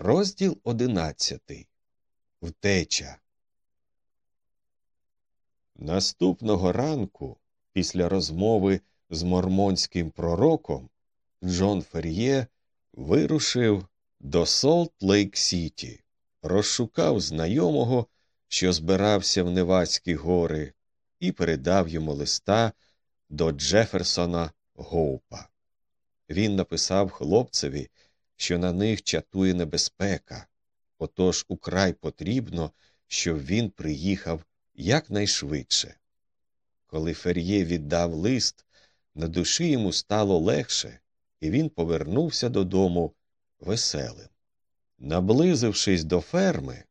Розділ одинадцятий. Втеча. Наступного ранку, після розмови з мормонським пророком, Джон Фер'є вирушив до Солт Лейк Сіті, розшукав знайомого, що збирався в Невадські гори, і передав йому листа до Джеферсона Гоупа. Він написав хлопцеві, що на них чатує небезпека, отож украй потрібно, щоб він приїхав якнайшвидше. Коли Фер'є віддав лист, на душі йому стало легше, і він повернувся додому веселим. Наблизившись до ферми,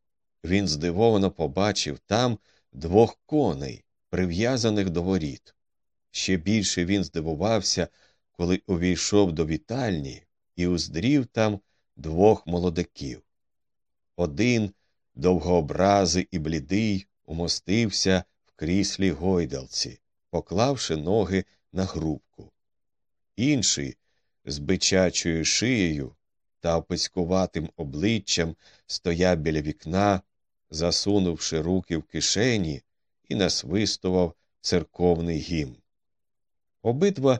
він здивовано побачив там двох коней, прив'язаних до воріт. Ще більше він здивувався, коли увійшов до вітальні і уздрів там двох молодиків. Один, довгообразий і блідий, умостився в кріслі гойдалці, поклавши ноги на грубку. Інший, з бичачою шиєю та описькуватим обличчям, стояв біля вікна, засунувши руки в кишені і насвистував церковний гімн. Обидва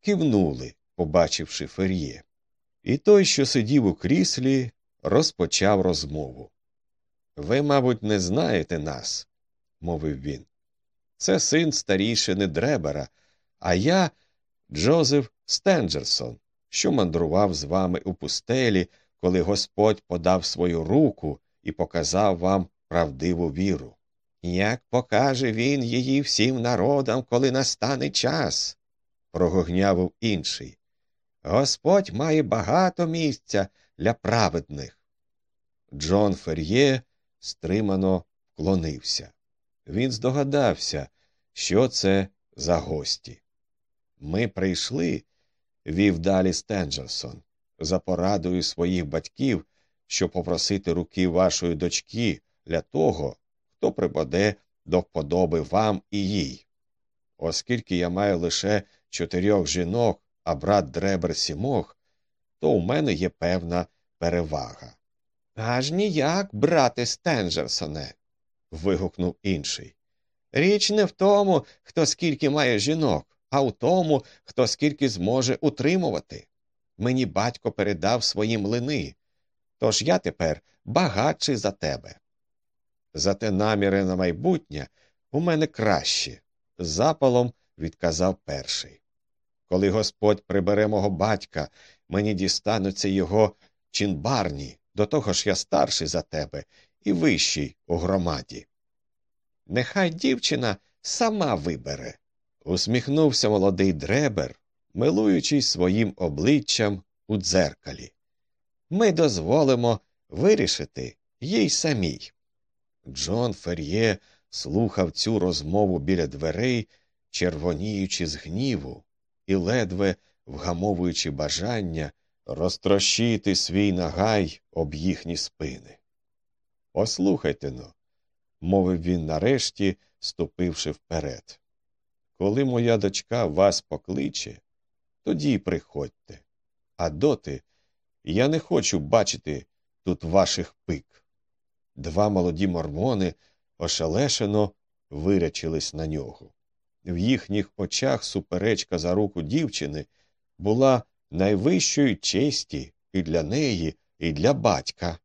кивнули, побачивши фер'є. І той, що сидів у кріслі, розпочав розмову. Ви, мабуть, не знаєте нас, мовив він. Це син старішини Дребера, а я Джозеф Стенджерсон, що мандрував з вами у пустелі, коли Господь подав свою руку і показав вам правдиву віру. Як покаже він її всім народам, коли настане час, прогогнявив інший. Господь має багато місця для праведних. Джон Фер'є стримано вклонився. Він здогадався, що це за гості. Ми прийшли, вів далі Стенджерсон, за порадою своїх батьків, щоб попросити руки вашої дочки для того, хто припаде до вподоби вам і їй. Оскільки я маю лише чотирьох жінок, а брат Дребер сімох, то у мене є певна перевага. Аж ніяк, брате Стенджерсоне. вигукнув інший. Річ не в тому, хто скільки має жінок, а в тому, хто скільки зможе утримувати. Мені батько передав свої млини, тож я тепер багатший за тебе. Зате наміри на майбутнє у мене кращі, запалом відказав перший. Коли Господь прибере мого батька, мені дістануться його чинбарні, до того ж я старший за тебе і вищий у громаді. Нехай дівчина сама вибере, усміхнувся молодий дребер, милуючись своїм обличчям у дзеркалі. Ми дозволимо вирішити їй самій. Джон Фер'є слухав цю розмову біля дверей, червоніючи з гніву і ледве вгамовуючи бажання розтрощити свій нагай об їхні спини. Послухайте но, мовив він нарешті, ступивши вперед. Коли моя дочка вас покличе, тоді приходьте. А доти я не хочу бачити тут ваших пик. Два молоді мормони ошелешено вирячились на нього. В їхніх очах суперечка за руку дівчини була найвищої честі і для неї, і для батька.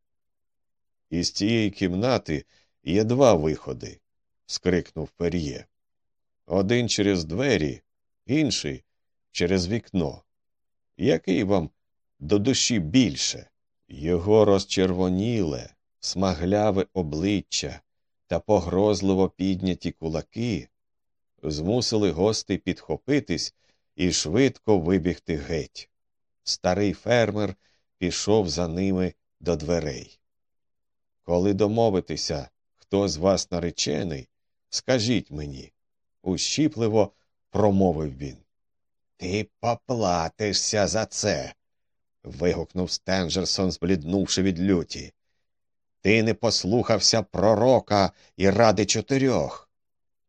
Із цієї кімнати є два виходи, скрикнув Пер'є. Один через двері, інший через вікно. Який вам до душі більше? Його розчервоніле, смагляве обличчя та погрозливо підняті кулаки змусили гостей підхопитись і швидко вибігти геть. Старий фермер пішов за ними до дверей. Коли домовитися, хто з вас наречений, скажіть мені, ущіпливо промовив він. Ти поплатишся за це. вигукнув Стенджерсон, збліднувши від люті. Ти не послухався пророка і ради чотирьох.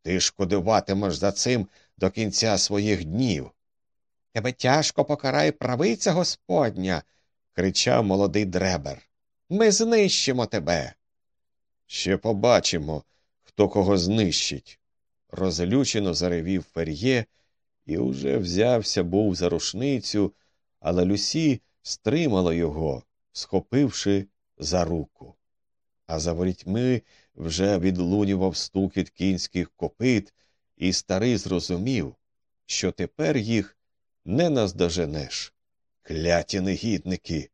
Ти шкодуватимеш за цим до кінця своїх днів. Тебе тяжко покарає правиця Господня. кричав молодий дребер. Ми знищимо тебе. Ще побачимо, хто кого знищить. Розлючено заревів Фер'є і уже взявся був за рушницю, але Люсі стримала його, схопивши за руку. А за ворітьми вже відлунював стукіт кінських копит, і старий зрозумів, що тепер їх не наздоженеш. Кляті негідники.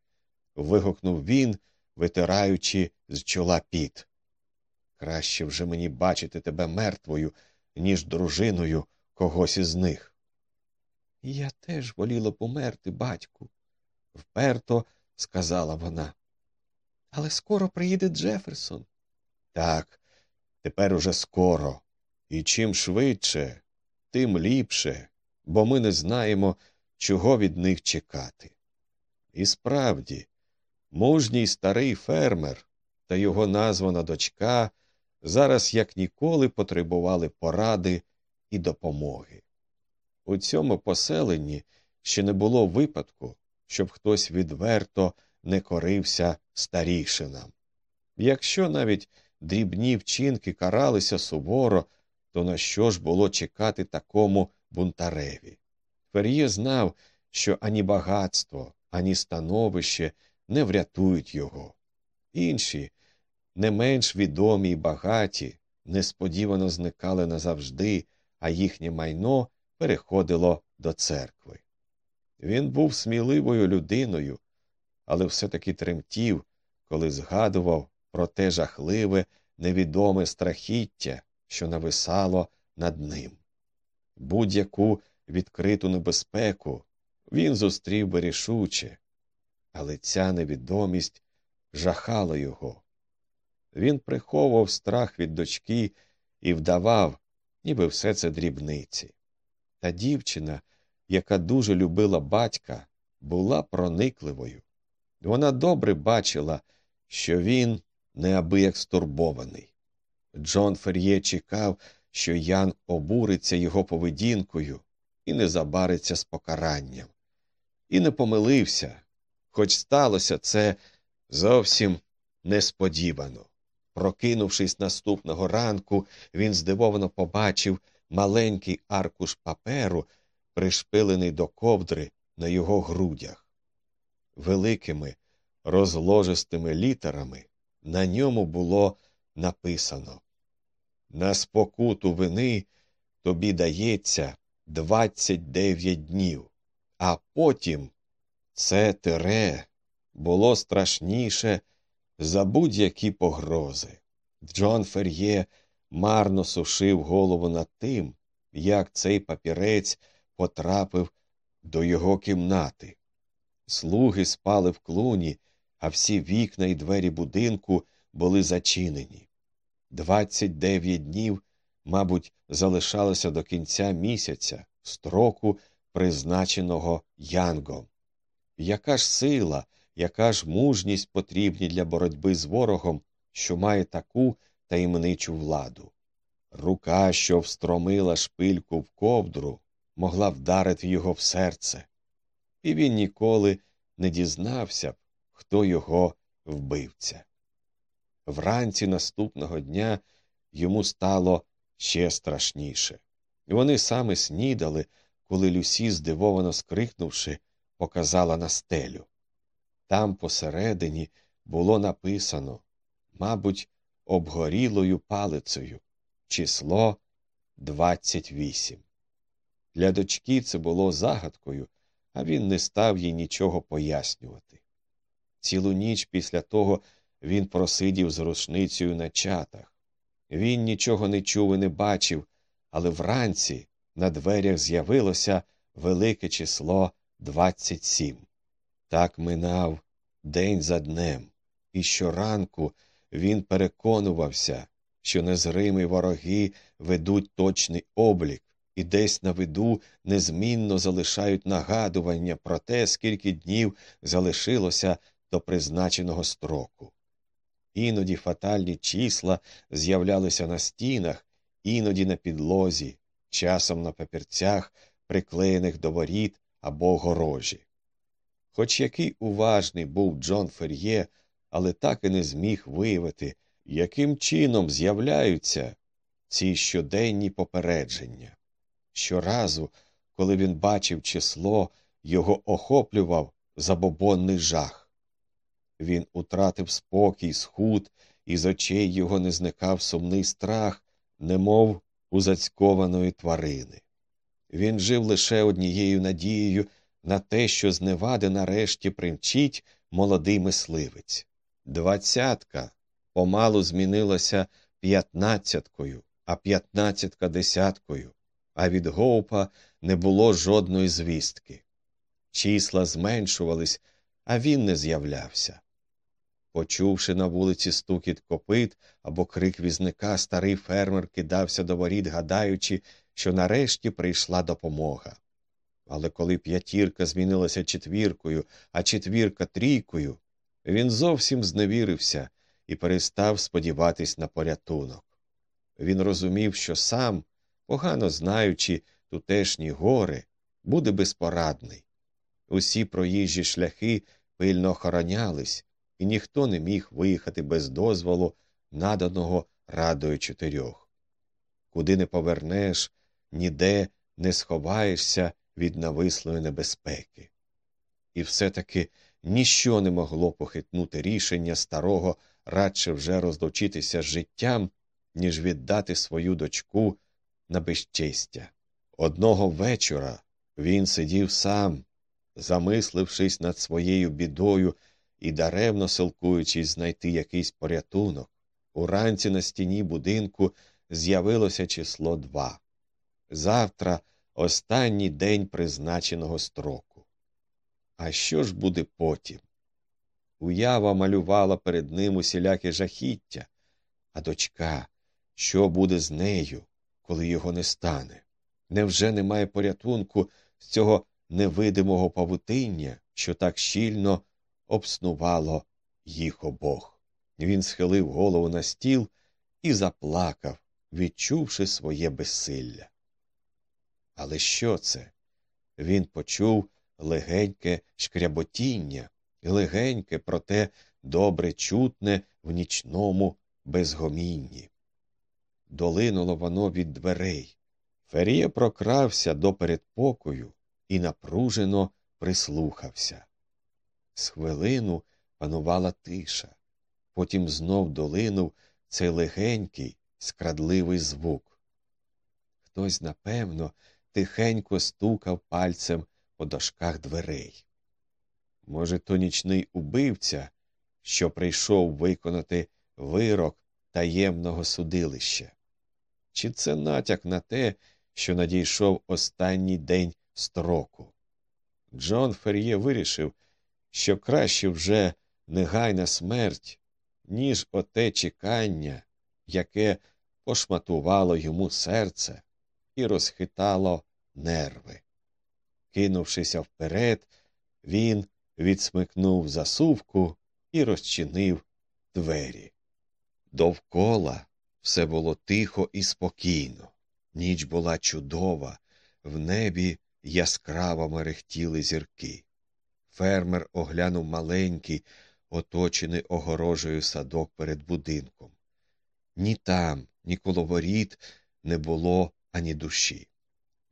вигукнув він, витираючи з чола піт. Краще вже мені бачити тебе мертвою, ніж дружиною когось із них. Я теж воліла померти, батьку, вперто сказала вона. Але скоро приїде Джеферсон. Так, тепер уже скоро. І чим швидше, тим ліпше, бо ми не знаємо, чого від них чекати. І справді, мужній старий фермер та його названа дочка зараз як ніколи потребували поради і допомоги. У цьому поселенні ще не було випадку, щоб хтось відверто не корився старішинам. Якщо навіть дрібні вчинки каралися суворо, то на що ж було чекати такому бунтареві? Фер'є знав, що ані багатство, ані становище не врятують його. Інші, не менш відомі й багаті, несподівано зникали назавжди, а їхнє майно переходило до церкви. Він був сміливою людиною, але все таки тремтів, коли згадував про те жахливе, невідоме страхіття, що нависало над ним. Будь-яку відкриту небезпеку він зустрів би рішуче, але ця невідомість жахала його. Він приховував страх від дочки і вдавав, ніби все це дрібниці. Та дівчина, яка дуже любила батька, була проникливою. Вона добре бачила, що він неабияк стурбований. Джон Фер'є чекав, що Ян обуриться його поведінкою і не забариться з покаранням. І не помилився, хоч сталося це зовсім несподівано. Прокинувшись наступного ранку, він здивовано побачив маленький аркуш паперу, пришпилений до ковдри на його грудях. Великими розложистими літерами на ньому було написано На спокуту вини тобі дається двадцять дев'ять днів, а потім це тире було страшніше за будь-які погрози. Джон Фер'є марно сушив голову над тим, як цей папірець потрапив до його кімнати. Слуги спали в клуні, а всі вікна і двері будинку були зачинені. Двадцять дев'ять днів, мабуть, залишалося до кінця місяця, строку, призначеного Янгом. Яка ж сила, яка ж мужність потрібні для боротьби з ворогом, що має таку таємничу владу? Рука, що встромила шпильку в ковдру, могла вдарити його в серце, і він ніколи не дізнався б, хто його вбивця. Вранці наступного дня йому стало ще страшніше. Вони саме снідали, коли Люсі, здивовано скрикнувши, показала на стелю. Там посередині було написано, мабуть, обгорілою палицею число 28. Для дочки це було загадкою, а він не став їй нічого пояснювати. Цілу ніч після того він просидів з рушницею на чатах. Він нічого не чув і не бачив, але вранці на дверях з'явилося велике число 27. Так минав день за днем, і щоранку він переконувався, що незримі вороги ведуть точний облік і десь на виду незмінно залишають нагадування про те, скільки днів залишилося до призначеного строку. Іноді фатальні числа з'являлися на стінах, іноді на підлозі, часом на папірцях, приклеєних до воріт або горожі. Хоч який уважний був Джон Фер'є, але так і не зміг виявити, яким чином з'являються ці щоденні попередження. Щоразу, коли він бачив число, його охоплював забобонний жах. Він утратив спокій, схуд, і з очей його не зникав сумний страх, немов у зацькованої тварини. Він жив лише однією надією на те, що з невади нарешті примчить молодий мисливець. Двадцятка помалу змінилася п'ятнадцяткою, а п'ятнадцятка десяткою, а від Гоупа не було жодної звістки. Числа зменшувались, а він не з'являвся. Почувши на вулиці стукіт копит або крик візника, старий фермер кидався до воріт, гадаючи, що нарешті прийшла допомога. Але коли п'ятірка змінилася четвіркою, а четвірка трійкою, він зовсім зневірився і перестав сподіватись на порятунок. Він розумів, що сам, погано знаючи тутешні гори, буде безпорадний. Усі проїжджі шляхи пильно охоронялись, і ніхто не міг виїхати без дозволу, наданого радою чотирьох. Куди не повернеш, ніде не сховаєшся від навислої небезпеки. І все таки ніщо не могло похитнути рішення старого радше вже розлучитися з життям, ніж віддати свою дочку на безчестя. Одного вечора він сидів сам, замислившись над своєю бідою і даремно силкуючись знайти якийсь порятунок. Уранці на стіні будинку з'явилося число два. Завтра останній день призначеного строку. А що ж буде потім? Уява малювала перед ним усіляке жахіття, а дочка, що буде з нею, коли його не стане? Невже немає порятунку з цього невидимого павутиння, що так щільно обснувало їх обох? Він схилив голову на стіл і заплакав, відчувши своє безсилля. Але що це? Він почув легеньке шкряботіння, легеньке, проте добре чутне в нічному безгомінні. Долинуло воно від дверей. Ферія прокрався до передпокою і напружено прислухався. З хвилину панувала тиша, потім знов долинув цей легенький, скрадливий звук. Хтось, напевно, тихенько стукав пальцем по дошках дверей. Може, то нічний убивця, що прийшов виконати вирок таємного судилища? Чи це натяк на те, що надійшов останній день строку? Джон Фер'є вирішив, що краще вже негайна смерть, ніж оте чекання, яке пошматувало йому серце і розхитало нерви. Кинувшися вперед, він відсмикнув засувку і розчинив двері. Довкола все було тихо і спокійно. Ніч була чудова, в небі яскраво мерехтіли зірки. Фермер оглянув маленький, оточений огорожею садок перед будинком. Ні там, ні коло воріт не було ані душі.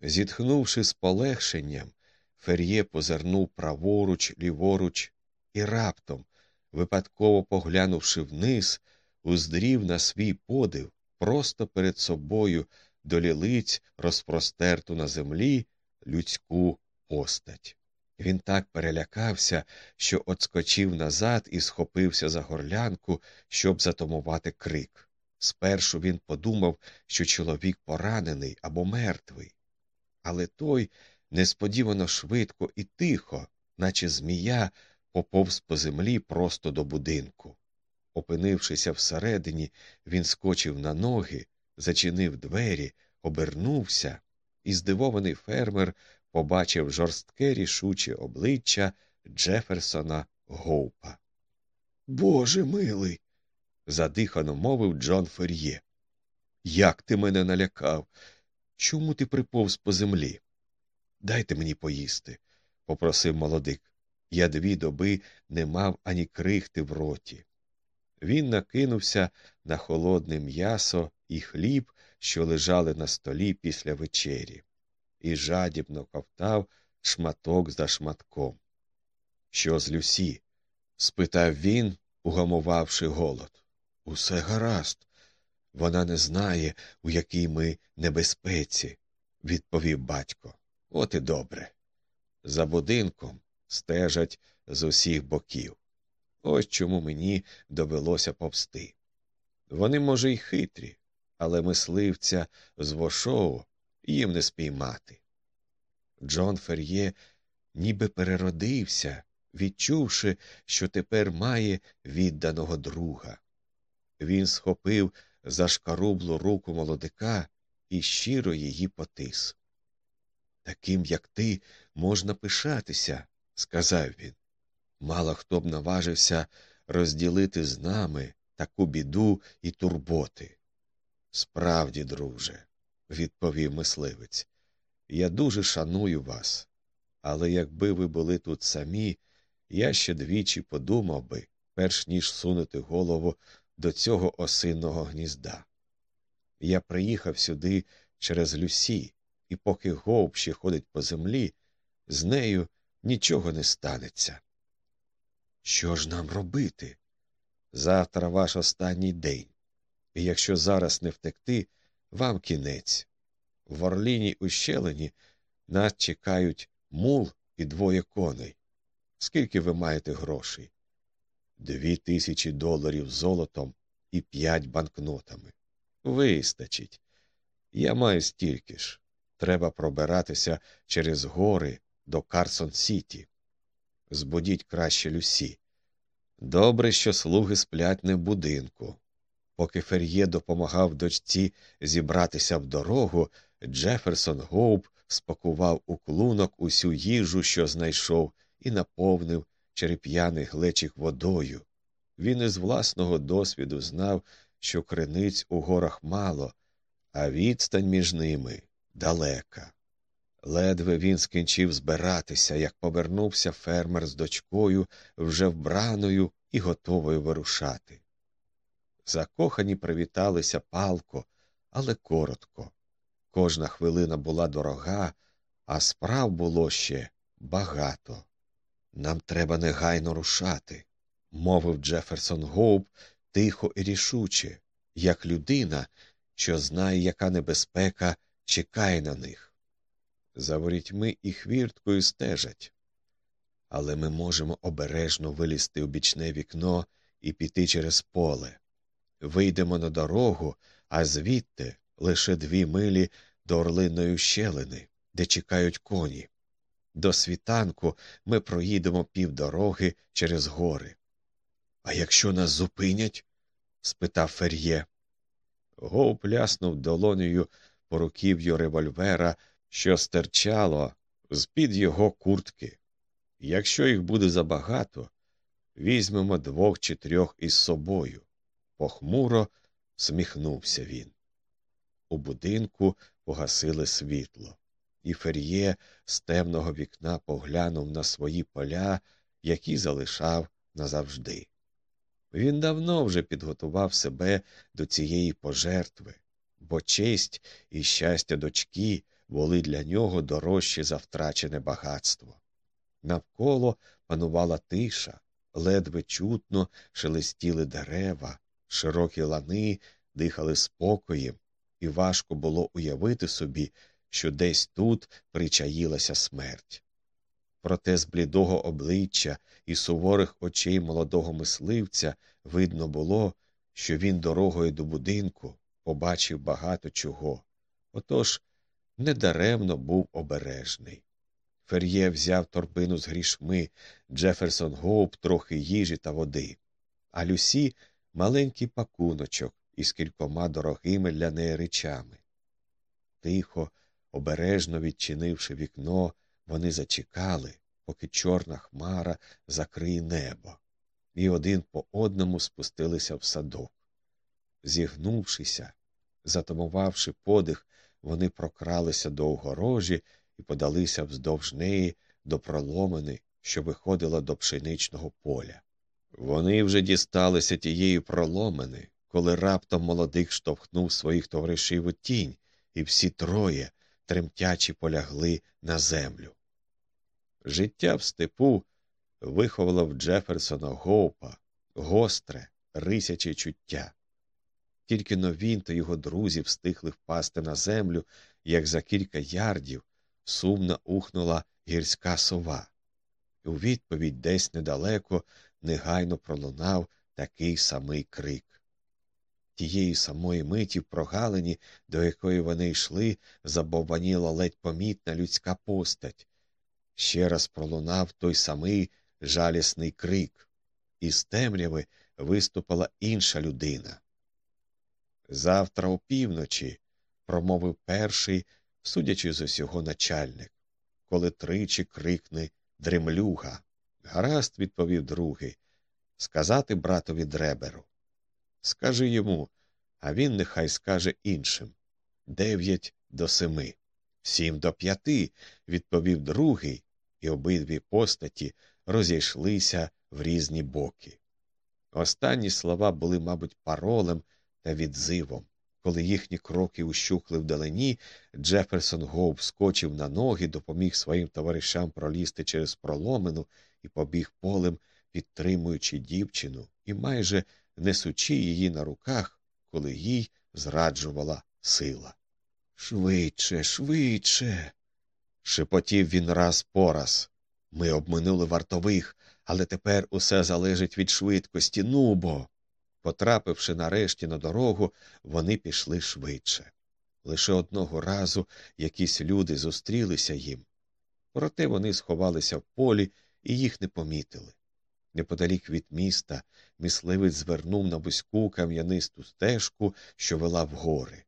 Зітхнувши з полегшенням, Фер'є позирнув праворуч, ліворуч і раптом, випадково поглянувши вниз, уздрів на свій подив просто перед собою до лілиць розпростерту на землі людську постать. Він так перелякався, що отскочив назад і схопився за горлянку, щоб затамувати крик. Спершу він подумав, що чоловік поранений або мертвий, але той несподівано швидко і тихо, наче змія, поповз по землі просто до будинку. Опинившися всередині, він скочив на ноги, зачинив двері, обернувся, і здивований фермер побачив жорстке рішуче обличчя Джеферсона Гоупа. Боже милий. задихано мовив Джон Фер'є. Як ти мене налякав? Чому ти приповз по землі? Дайте мені поїсти, попросив молодик. Я дві доби не мав ані крихти в роті. Він накинувся на холодне м'ясо і хліб, що лежали на столі після вечері, і жадібно ковтав шматок за шматком. Що з Люсі? спитав він, угамувавши голод. Усе гаразд. Вона не знає, у якій ми небезпеці, відповів батько. От і добре. За будинком стежать з усіх боків. Ось чому мені довелося повсти. Вони, може, й хитрі, але мисливця з вошоу їм не спіймати. Джон Фер'є ніби переродився, відчувши, що тепер має відданого друга. Він схопив зашкарублу руку молодика і щиро її потис. Таким, як ти, можна пишатися, сказав він. Мало хто б наважився розділити з нами таку біду і турботи. Справді, друже, відповів мисливець, я дуже шаную вас, але якби ви були тут самі, я ще двічі подумав би, перш ніж сунути голову до цього осинного гнізда. Я приїхав сюди через Люсі, і поки Гоуп ще ходить по землі, з нею нічого не станеться. Що ж нам робити? Завтра ваш останній день, і якщо зараз не втекти, вам кінець. В Орліні ущелині нас чекають мул і двоє коней. Скільки ви маєте грошей? Дві тисячі доларів золотом і п'ять банкнотами. Вистачить. Я маю стільки ж. Треба пробиратися через гори до Карсон Сіті. Збудіть краще Люсі. Добре, що слуги сплять не в будинку. Поки Фер'є допомагав дочці зібратися в дорогу, Джеферсон Гоуп спакував у клунок усю їжу, що знайшов, і наповнив череп'яний глечик водою. Він із власного досвіду знав, що криниць у горах мало, а відстань між ними далека. Ледве він скінчив збиратися, як повернувся фермер з дочкою, вже вбраною і готовою вирушати. Закохані привіталися палко, але коротко. Кожна хвилина була дорога, а справ було ще багато. Нам треба негайно рушати, мовив Джеферсон Гоуп тихо і рішуче, як людина, що знає, яка небезпека чекає на них. За ворітьми і хвірткою стежать. Але ми можемо обережно вилізти у бічне вікно і піти через поле. Вийдемо на дорогу, а звідти лише дві милі до орлиної щелини, де чекають коні. До світанку ми проїдемо півдороги через гори. А якщо нас зупинять? спитав Фер'є. Гоу пляснув долонею по руків'ю револьвера, що стирчало з під його куртки. Якщо їх буде забагато, візьмемо двох чи трьох із собою. Похмуро сміхнувся він. У будинку погасили світло, і Фер'є з темного вікна поглянув на свої поля, які залишав назавжди. Він давно вже підготував себе до цієї пожертви, бо честь і щастя дочки були для нього дорожчі за втрачене багатство. Навколо панувала тиша, ледве чутно шелестіли дерева, широкі лани дихали спокоєм, і важко було уявити собі, що десь тут причаїлася смерть. Проте з блідого обличчя і суворих очей молодого мисливця видно було, що він дорогою до будинку побачив багато чого. Отож недаремно був обережний. Фер'є взяв торбину з грішми, Джеферсон Гоуп трохи їжі та води, а Люсі маленький пакуночок із кількома дорогими для неї речами. Тихо, обережно відчинивши вікно, вони зачекали, поки чорна хмара закриє небо, і один по одному спустилися в садок. Зігнувшися, затамувавши подих, вони прокралися до огорожі і подалися вздовж неї до проломини, що виходила до пшеничного поля. Вони вже дісталися тієї проломини, коли раптом молодик штовхнув своїх товаришів у тінь, і всі троє, тремтячі, полягли на землю. Життя в степу виховало в Джеферсона Гоупа гостре, рисяче чуття. Тільки но він та його друзі встигли впасти на землю, як за кілька ярдів сумно ухнула гірська сова. У відповідь десь недалеко негайно пролунав такий самий крик. Тієї самої миті в прогалині, до якої вони йшли, забовваніла ледь помітна людська постать. Ще раз пролунав той самий жалісний крик, із темряви виступила інша людина. Завтра опівночі, промовив перший, судячи з усього начальник, коли тричі крикне дремлюга. Гаразд, відповів другий. Сказати братові дреберу. Скажи йому, а він нехай скаже іншим дев'ять до семи. Сім до п'яти, відповів другий, і обидві постаті розійшлися в різні боки. Останні слова були, мабуть, паролем та відзивом. Коли їхні кроки ущухли вдалині, Джеферсон Гоуп скочив на ноги, допоміг своїм товаришам пролізти через проломину і побіг полем, підтримуючи дівчину і майже несучи її на руках, коли їй зраджувала сила. Швидше, швидше. шепотів він раз по раз. Ми обминули вартових, але тепер усе залежить від швидкості, нубо. Потрапивши нарешті на дорогу, вони пішли швидше. Лише одного разу якісь люди зустрілися їм. Проте вони сховалися в полі і їх не помітили. Неподалік від міста мисливець звернув на вузьку кам'янисту стежку, що вела в гори.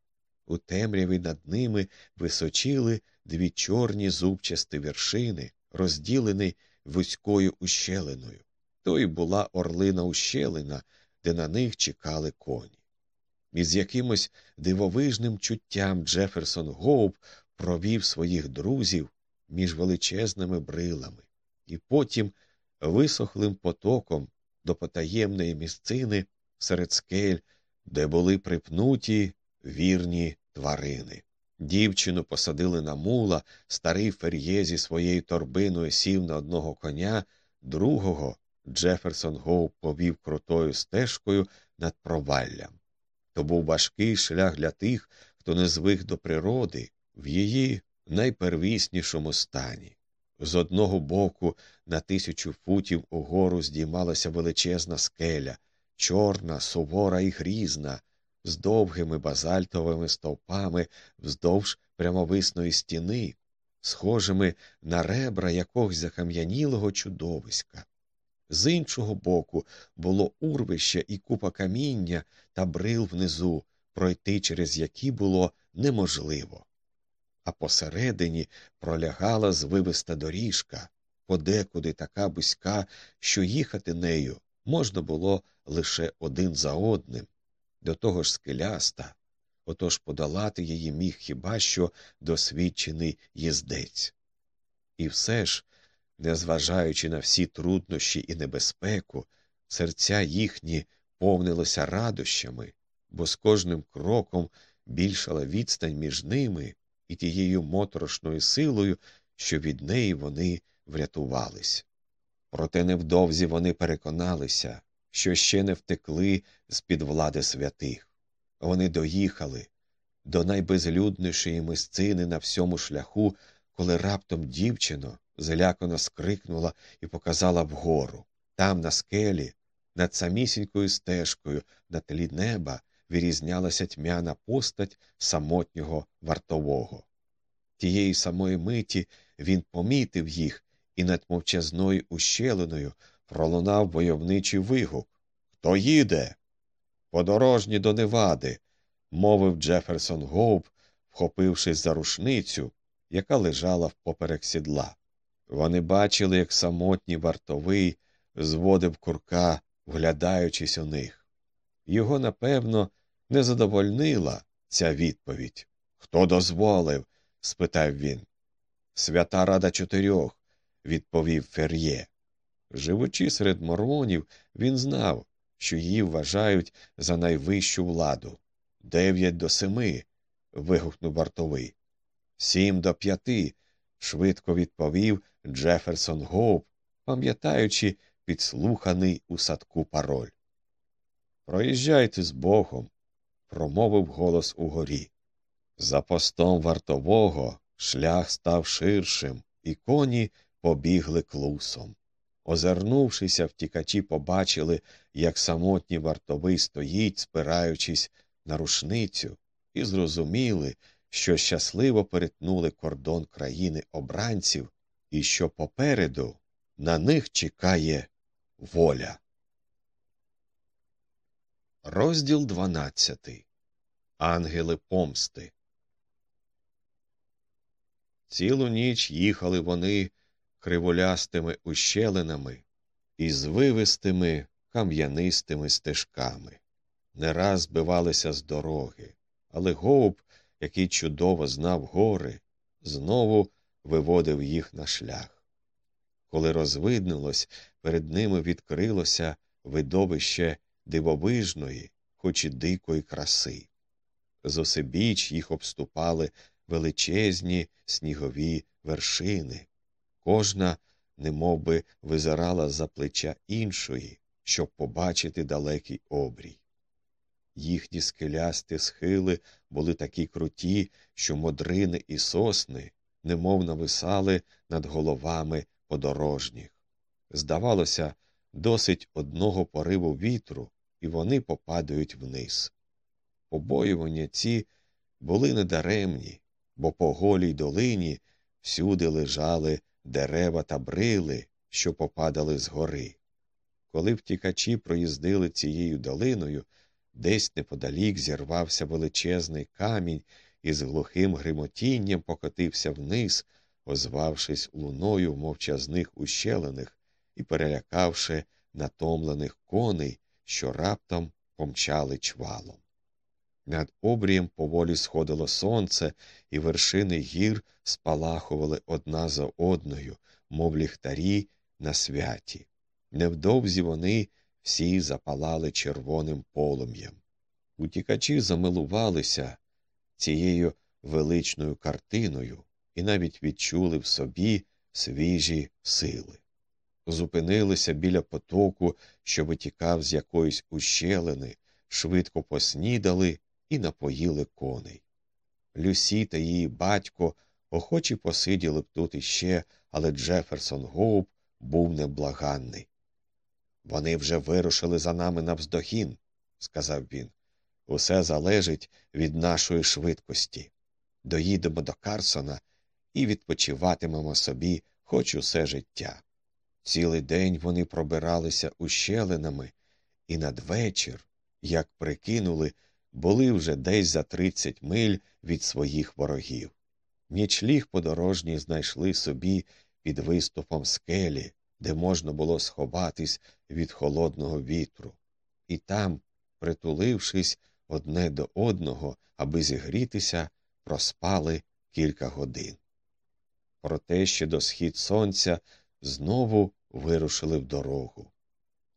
У темряві над ними височили дві чорні зубчасті вершини, розділені вузькою ущелиною. То й була орлина ущелина, де на них чекали коні. Із якимось дивовижним чуттям Джеферсон Гоуп провів своїх друзів між величезними брилами, і потім висохлим потоком до потаємної місцини серед скель, де були припнуті вірні тварини. Дівчину посадили на мула, старий фер'є зі своєю торбиною сів на одного коня, другого Джеферсон Гоуп повів крутою стежкою над проваллям. То був важкий шлях для тих, хто не звик до природи в її найпервіснішому стані. З одного боку на тисячу футів угору здіймалася величезна скеля, чорна, сувора і грізна, з довгими базальтовими стовпами вздовж прямовисної стіни, схожими на ребра якогось закам'янілого чудовиська. З іншого боку було урвище і купа каміння та брил внизу, пройти через які було неможливо. А посередині пролягала звивиста доріжка, подекуди така бузька, що їхати нею можна було лише один за одним, до того ж скеляста, отож подолати її міг хіба що досвідчений їздець. І все ж Незважаючи на всі труднощі і небезпеку, серця їхні повнилося радощами, бо з кожним кроком більшала відстань між ними і тією моторошною силою, що від неї вони врятувались. Проте невдовзі вони переконалися, що ще не втекли з під влади святих. Вони доїхали до найбезлюднішої мисцини на всьому шляху, коли раптом дівчино злякано скрикнула і показала вгору. Там, на скелі, над самісінькою стежкою, на тлі неба, вирізнялася тьмяна постать самотнього вартового. Тієї самої миті він помітив їх, і над мовчазною ущелиною пролунав войовничий вигук Хто їде? Подорожні до Невади, мовив Джеферсон Гоуп, вхопившись за рушницю, яка лежала впоперек сідла. Вони бачили, як самотній вартовий зводив курка, вглядаючись у них. Його, напевно, не задовольнила ця відповідь. Хто дозволив? спитав він. Свята рада чотирьох, відповів Фер'є. Живучи серед мормонів, він знав, що її вважають за найвищу владу. Дев'ять до семи. вигукнув вартовий. Сім до п'яти. швидко відповів Джеферсон Гоуп, пам'ятаючи підслуханий у садку пароль. Проїжджайте з Богом, промовив голос угорі. За постом вартового шлях став ширшим, і коні побігли клусом. Озирнувшися, втікачі побачили, як самотній вартовий стоїть, спираючись на рушницю, і зрозуміли, що щасливо перетнули кордон країни обранців і що попереду на них чекає воля. Розділ дванадцятий. Ангели помсти. Цілу ніч їхали вони криволястими ущелинами і звивистими кам'янистими стежками. Не раз збивалися з дороги, але Гоуб, який чудово знав гори, знову виводив їх на шлях. Коли розвиднилось, перед ними відкрилося видовище дивовижної, хоч і дикої краси. Зосебіч їх обступали величезні снігові вершини, кожна немов би, визирала за плеча іншої, щоб побачити далекий обрій. Їхні скелясті схили були такі круті, що модрини і сосни немов нависали над головами подорожніх. Здавалося, досить одного пориву вітру, і вони попадають вниз. Побоювання ці були недаремні, бо по голій долині всюди лежали дерева та брили, що попадали з гори. Коли втікачі проїздили цією долиною, десь неподалік зірвався величезний камінь і з глухим гримотінням покотився вниз, озвавшись луною мовчазних ущелинах і перелякавши натомлених коней, що раптом помчали чвалом. Над обрієм поволі сходило сонце, і вершини гір спалахували одна за одною, мов ліхтарі на святі. Невдовзі вони всі запалали червоним полум'ям. Утікачі замилувалися цією величною картиною і навіть відчули в собі свіжі сили. Зупинилися біля потоку, що витікав з якоїсь ущелини, швидко поснідали і напоїли коней. Люсі та її батько охочі посиділи б тут іще, але Джеферсон Гоуп був неблаганний. Вони вже вирушили за нами навздогін, сказав він. Усе залежить від нашої швидкості. Доїдемо до Карсона і відпочиватимемо собі хоч усе життя. Цілий день вони пробиралися ущелинами, і надвечір, як прикинули, були вже десь за тридцять миль від своїх ворогів. Нічліг подорожні знайшли собі під виступом скелі, де можна було сховатись від холодного вітру, і там, притулившись одне до одного, аби зігрітися, проспали кілька годин. Проте ще до схід сонця знову вирушили в дорогу.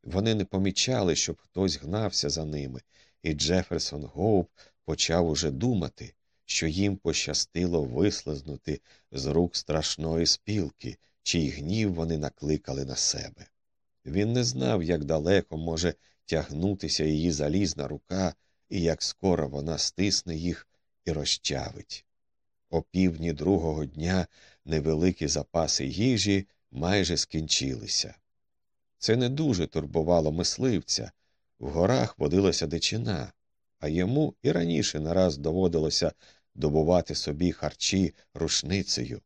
Вони не помічали, щоб хтось гнався за ними, і Джеферсон Гоуп почав уже думати, що їм пощастило вислизнути з рук страшної спілки, чий гнів вони накликали на себе. Він не знав, як далеко може тягнутися її залізна рука і як скоро вона стисне їх і розчавить. О півдні другого дня невеликі запаси їжі майже скінчилися. Це не дуже турбувало мисливця. В горах водилася дичина, а йому і раніше нараз доводилося добувати собі харчі рушницею.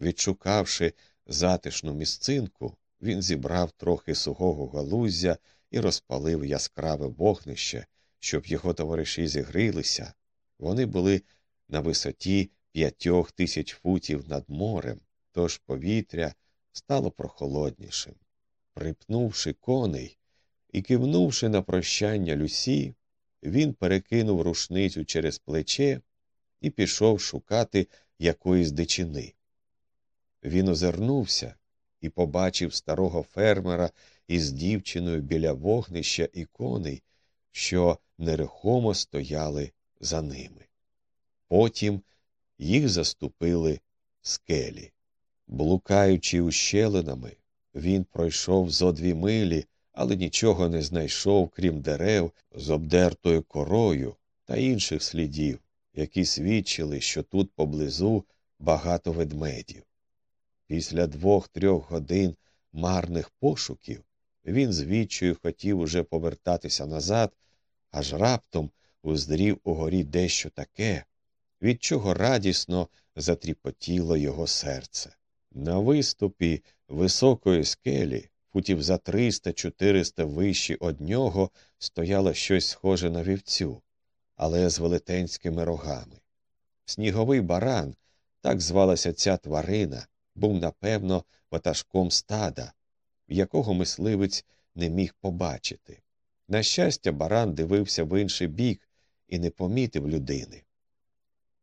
Відшукавши затишну місцинку, він зібрав трохи сухого галуздя і розпалив яскраве вогнище, щоб його товариші зігрілися. Вони були на висоті п'ятьох тисяч футів над морем, тож повітря стало прохолоднішим. Припнувши коней і кивнувши на прощання Люсі, він перекинув рушницю через плече і пішов шукати якоїсь дичини. Він озирнувся і побачив старого фермера із дівчиною біля вогнища і коней, що нерухомо стояли за ними. Потім їх заступили скелі. Блукаючи ущелинами, він пройшов зо дві милі, але нічого не знайшов, крім дерев з обдертою корою та інших слідів, які свідчили, що тут поблизу багато ведмедів. Після двох-трьох годин марних пошуків він звідчою хотів уже повертатися назад, аж раптом уздрів угорі дещо таке, від чого радісно затріпотіло його серце. На виступі високої скелі, футів за триста чотириста вищі од нього, стояло щось схоже на вівцю, але з велетенськими рогами. Сніговий баран, так звалася ця тварина, був, напевно, ватажком стада, якого мисливець не міг побачити. На щастя, баран дивився в інший бік і не помітив людини.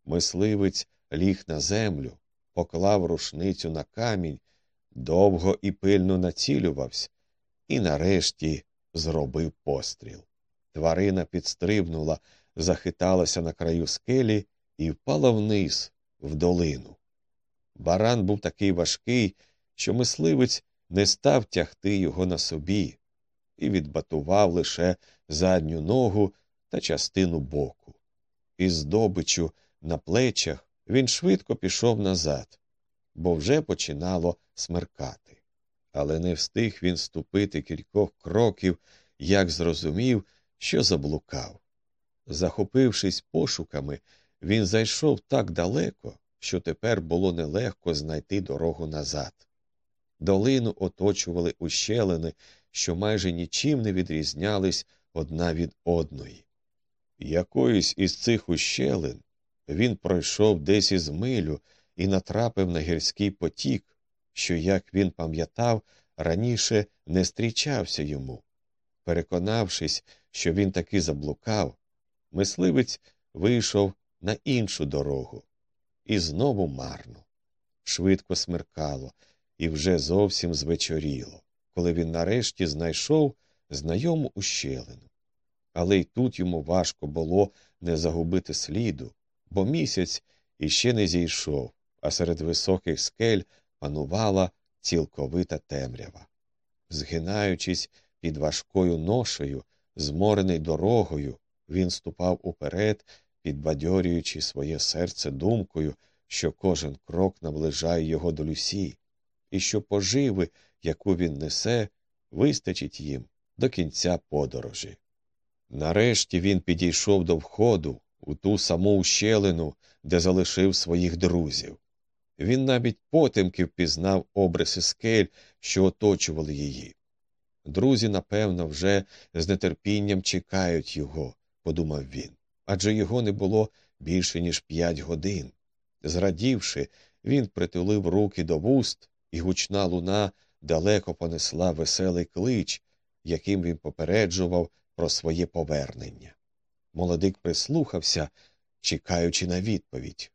Мисливець ліг на землю, поклав рушницю на камінь, довго і пильно націлювався і нарешті зробив постріл. Тварина підстрибнула, захиталася на краю скелі і впала вниз, в долину. Баран був такий важкий, що мисливець не став тягти його на собі і відбатував лише задню ногу та частину боку. Із здобичу на плечах він швидко пішов назад, бо вже починало смеркати. Але не встиг він ступити кількох кроків, як зрозумів, що заблукав. Захопившись пошуками, він зайшов так далеко, що тепер було нелегко знайти дорогу назад. Долину оточували ущелини, що майже нічим не відрізнялись одна від одної. Якоїсь із цих ущелин він пройшов десь із милю і натрапив на гірський потік, що, як він пам'ятав, раніше не зустрічався йому. Переконавшись, що він таки заблукав, мисливець вийшов на іншу дорогу. І знову марно. Швидко смеркало, і вже зовсім звечоріло, коли він нарешті знайшов знайому ущелину. Але й тут йому важко було не загубити сліду, бо місяць іще не зійшов, а серед високих скель панувала цілковита темрява. Згинаючись під важкою ношею, зморений дорогою, він ступав уперед, підбадьорюючи своє серце думкою, що кожен крок наближає його до Люсі, і що поживи, яку він несе, вистачить їм до кінця подорожі. Нарешті він підійшов до входу у ту саму ущелину, де залишив своїх друзів. Він навіть потемки впізнав обриси скель, що оточували її. Друзі, напевно, вже з нетерпінням чекають його, подумав він, адже його не було більше, ніж п'ять годин. Зрадівши, він притулив руки до вуст, і гучна луна далеко понесла веселий клич, яким він попереджував про своє повернення. Молодик прислухався, чекаючи на відповідь.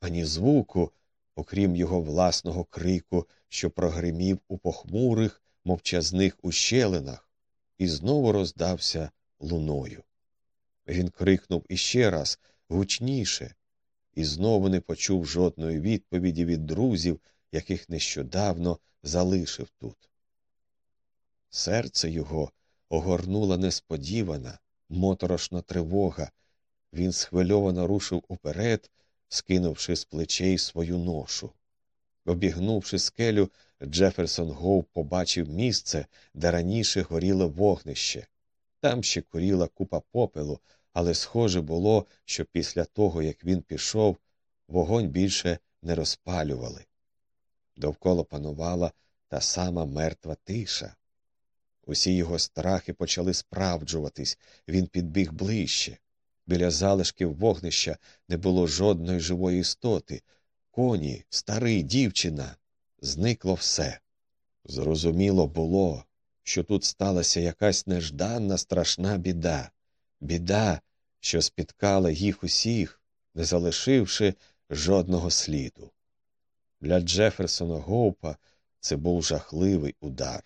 Ані звуку, окрім його власного крику, що прогримів у похмурих, мовчазних ущелинах, і знову роздався луною. Він крикнув іще раз гучніше, і знову не почув жодної відповіді від друзів, яких нещодавно залишив тут. Серце його огорнула несподівана, моторошна тривога. Він схвильовано рушив уперед, скинувши з плечей свою ношу. Обігнувши скелю, Джеферсон Гоу побачив місце, де раніше горіло вогнище. Там ще куріла купа попелу, але схоже було, що після того, як він пішов, вогонь більше не розпалювали. Довкола панувала та сама мертва тиша. Усі його страхи почали справджуватись, він підбіг ближче. Біля залишків вогнища не було жодної живої істоти. Коні, старий, дівчина. Зникло все. Зрозуміло було, що тут сталася якась нежданна страшна біда, біда, що спіткала їх усіх, не залишивши жодного сліду. Для Джеферсона Гоупа Це був жахливий удар.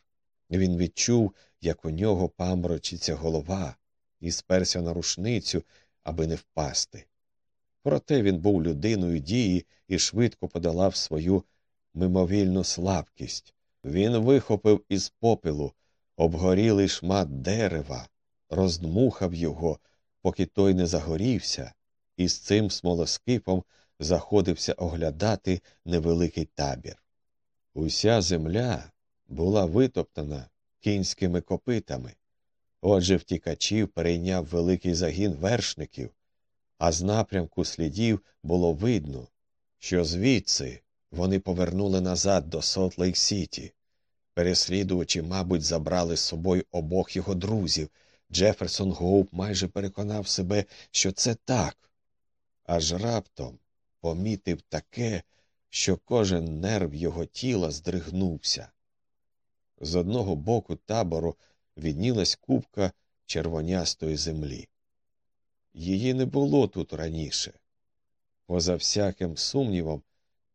Він відчув, як у нього паморочиться голова, і сперся на рушницю, аби не впасти. Проте він був людиною дії і швидко подолав свою мимовільну слабкість. Він вихопив із попелу обгорілий шмат дерева, роздмухав його, поки той не загорівся, і з цим смолоскипом заходився оглядати невеликий табір. Уся земля була витоптана кінськими копитами. Отже, втікачів перейняв великий загін вершників, а з напрямку слідів було видно, що звідси вони повернули назад до Солт Лейк Сіті. Переслідувачі, мабуть, забрали з собою обох його друзів. Джеферсон Гоуп майже переконав себе, що це так. Аж раптом помітив таке, що кожен нерв його тіла здригнувся. З одного боку табору віднілась купка червонястої землі. Її не було тут раніше. Поза всяким сумнівом,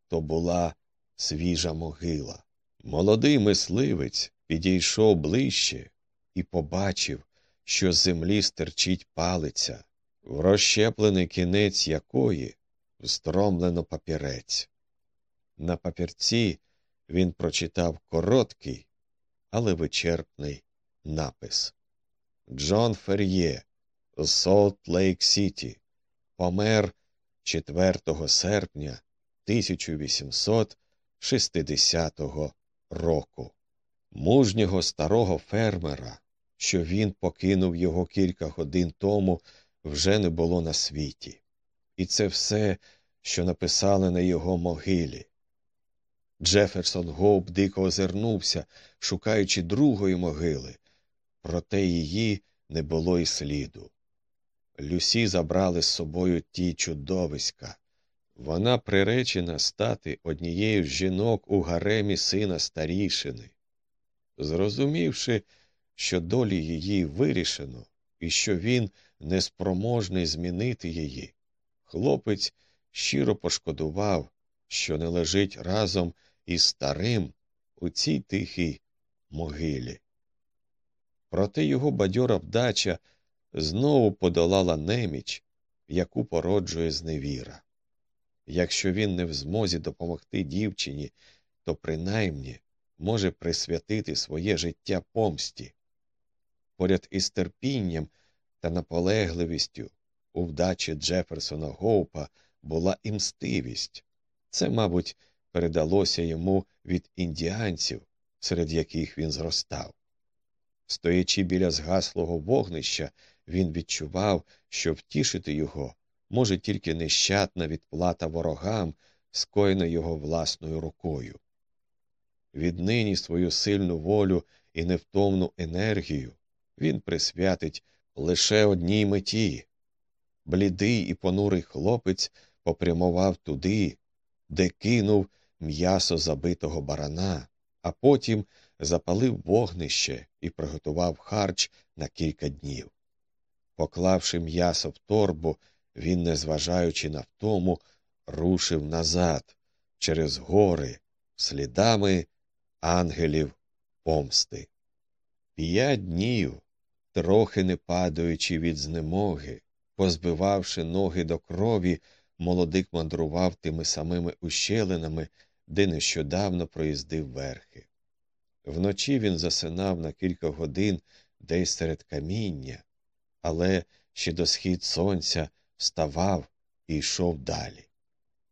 то була свіжа могила. Молодий мисливець підійшов ближче і побачив, що з землі стерчить палиця, в розщеплений кінець якої встромлено папірець. На папірці він прочитав короткий, але вичерпний напис Джон Фер'є з Солт Лейк Сіті помер 4 серпня 1860 року. Мужнього старого фермера, що він покинув його кілька годин тому, вже не було на світі. І це все, що написали на його могилі. Джеферсон Гоуп дико озирнувся, шукаючи другої могили, проте її не було й сліду. Люсі забрали з собою ті чудовиська. Вона приречена стати однією з жінок у гаремі сина старішини. Зрозумівши, що долі її вирішено і що він неспроможний змінити її, хлопець щиро пошкодував, що не лежить разом із старим у цій тихій могилі. Проте його бадьора вдача знову подолала неміч, яку породжує зневіра. Якщо він не в змозі допомогти дівчині, то принаймні може присвятити своє життя помсті. Поряд із терпінням та наполегливістю у вдачі Джеферсона Гоупа була і мстивість. Це, мабуть, передалося йому від індіанців, серед яких він зростав. Стоячи біля згаслого вогнища, він відчував, що втішити його може тільки нещадна відплата ворогам, скоєна його власною рукою. Віднині свою сильну волю і невтомну енергію він присвятить лише одній меті. Блідий і понурий хлопець попрямував туди, де кинув м'ясо забитого барана, а потім запалив вогнище і приготував харч на кілька днів. Поклавши м'ясо в торбу, він, незважаючи на втому, рушив назад через гори, слідами ангелів помсти. П'ять днів, трохи не падаючи від знемоги, позбивавши ноги до крові, молодик мандрував тими самими ущелинами, де нещодавно проїздив верхи. Вночі він засинав на кілька годин десь серед каміння, але ще до схід сонця вставав і йшов далі.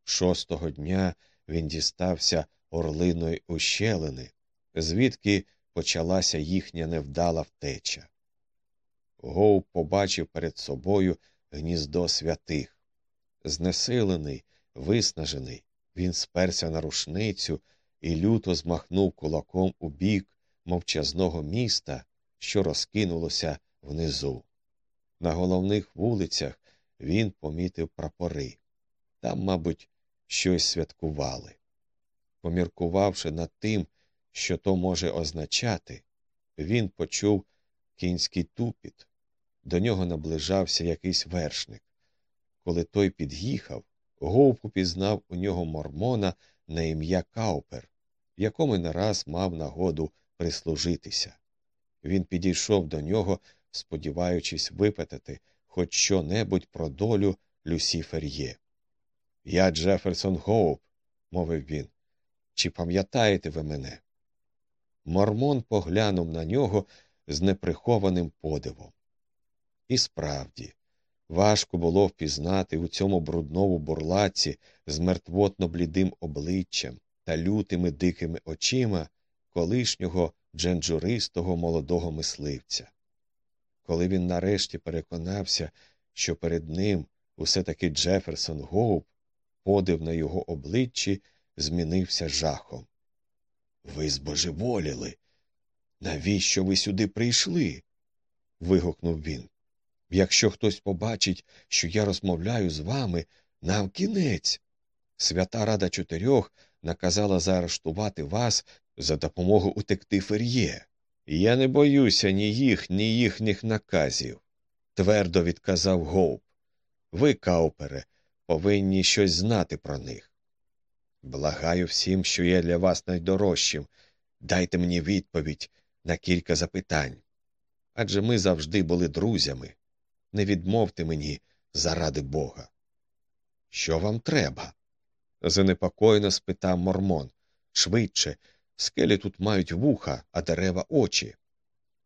Шостого дня він дістався орлиної ущелини, звідки почалася їхня невдала втеча. Гоу побачив перед собою гніздо святих. Знесилений, виснажений, він сперся на рушницю і люто змахнув кулаком у бік мовчазного міста, що розкинулося внизу. На головних вулицях він помітив прапори. Там, мабуть, щось святкували. Поміркувавши над тим, що то може означати, він почув кінський тупіт. До нього наближався якийсь вершник. Коли той під'їхав, Гоуп упізнав у нього мормона на ім'я Каупер якому не раз мав нагоду прислужитися. Він підійшов до нього, сподіваючись випитати хоч що небудь про долю Люсі Фер'є. Я Джеферсон Гоуп, мовив він. Чи пам'ятаєте ви мене? Мормон поглянув на нього з неприхованим подивом. І справді, важко було впізнати у цьому брудному бурлаці з мертвотно блідим обличчям та лютими дикими очима колишнього дженджуристого молодого мисливця. Коли він нарешті переконався, що перед ним усе таки Джеферсон Гоуп, подив на його обличчі змінився жахом. Ви збожеволіли. Навіщо ви сюди прийшли? вигукнув він. Якщо хтось побачить, що я розмовляю з вами, нам кінець. Свята Рада чотирьох наказала заарештувати вас за допомогу утекти фер'є. Я не боюся ні їх, ні їхніх наказів, твердо відказав Гоуп. Ви, Каупере, повинні щось знати про них. Благаю всім, що є для вас найдорожчим. Дайте мені відповідь на кілька запитань. Адже ми завжди були друзями. Не відмовте мені заради Бога. Що вам треба? занепокоєно спитав Мормон. Швидше, скелі тут мають вуха, а дерева очі.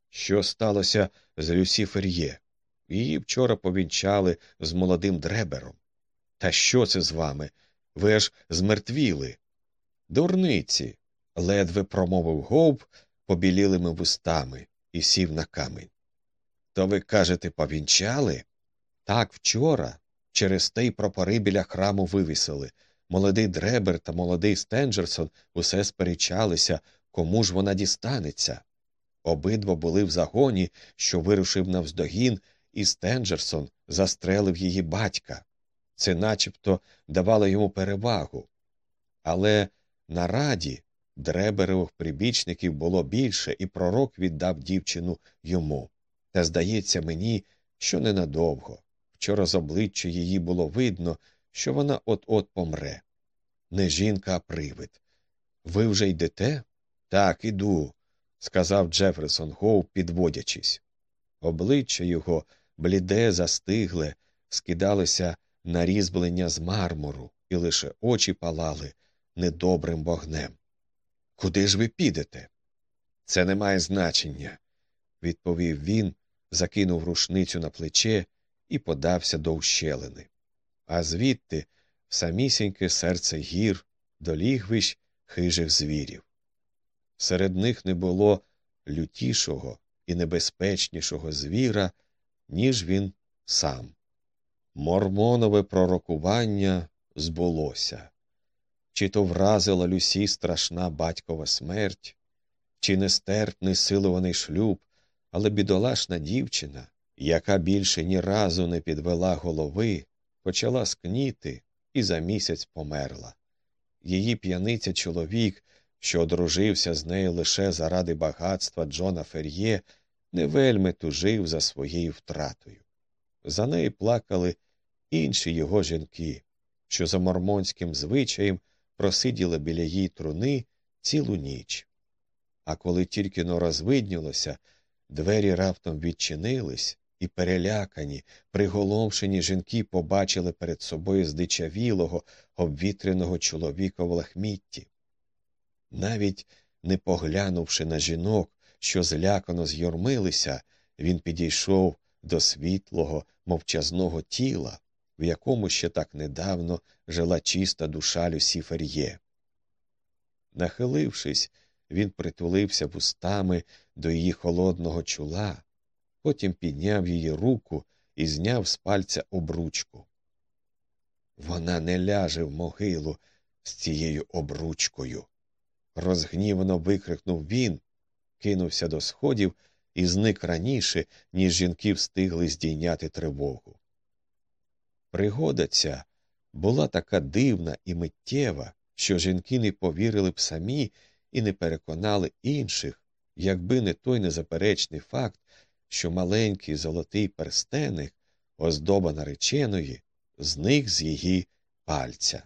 Що сталося з Люсі Фер'є? Її вчора повінчали з молодим дребером. Та що це з вами? Ви аж змертвіли. Дурниці. ледве промовив Гоуп побілілими вустами і сів на камінь. То ви кажете, повінчали? Так, вчора. Через те й прапори біля храму вивісили. Молодий Дребер та молодий Стенджерсон усе сперечалися, кому ж вона дістанеться. Обидва були в загоні, що вирушив навздогін, і Стенджерсон застрелив її батька. Це начебто давало йому перевагу. Але на раді дреберових прибічників було більше, і пророк віддав дівчину йому. Та здається мені, що ненадовго. Вчора з обличчя її було видно, що вона от-от помре. Не жінка, а привид. Ви вже йдете? Так, іду, сказав Джеферсон Гоу, підводячись. Обличчя його, бліде, застигле, скидалося на різьблення з мармуру, і лише очі палали недобрим вогнем. Куди ж ви підете? Це не має значення, відповів він, закинув рушницю на плече і подався до ущелини. А звідти в самісіньке серце гір, до лігвищ хижих звірів. Серед них не було лютішого і небезпечнішого звіра, ніж він сам. Мормонове пророкування збулося. Чи то вразила Люсі страшна батькова смерть, чи нестерпний силований шлюб, але бідолашна дівчина, яка більше ні разу не підвела голови, почала скніти і за місяць померла. Її п'яниця чоловік, що одружився з нею лише заради багатства Джона Фер'є, не вельми тужив за своєю втратою. За нею плакали інші його жінки, що за мормонським звичаєм просиділи біля її труни цілу ніч. А коли тільки но розвиднілося, двері раптом відчинились, і перелякані, приголомшені жінки побачили перед собою здичавілого, обвітреного чоловіка в лахмітті. Навіть не поглянувши на жінок, що злякано зйормилися, він підійшов до світлого, мовчазного тіла, в якому ще так недавно жила чиста душа Люсі Фер'є. Нахилившись, він притулився вустами до її холодного чола, потім підняв її руку і зняв з пальця обручку. Вона не ляже в могилу з цією обручкою. Розгнівано викрикнув він, кинувся до сходів і зник раніше, ніж жінки встигли здійняти тривогу. Пригода ця була така дивна і миттєва, що жінки не повірили б самі і не переконали інших, якби не той незаперечний факт, що маленький золотий перстеник, оздоба нареченої, зник з її пальця.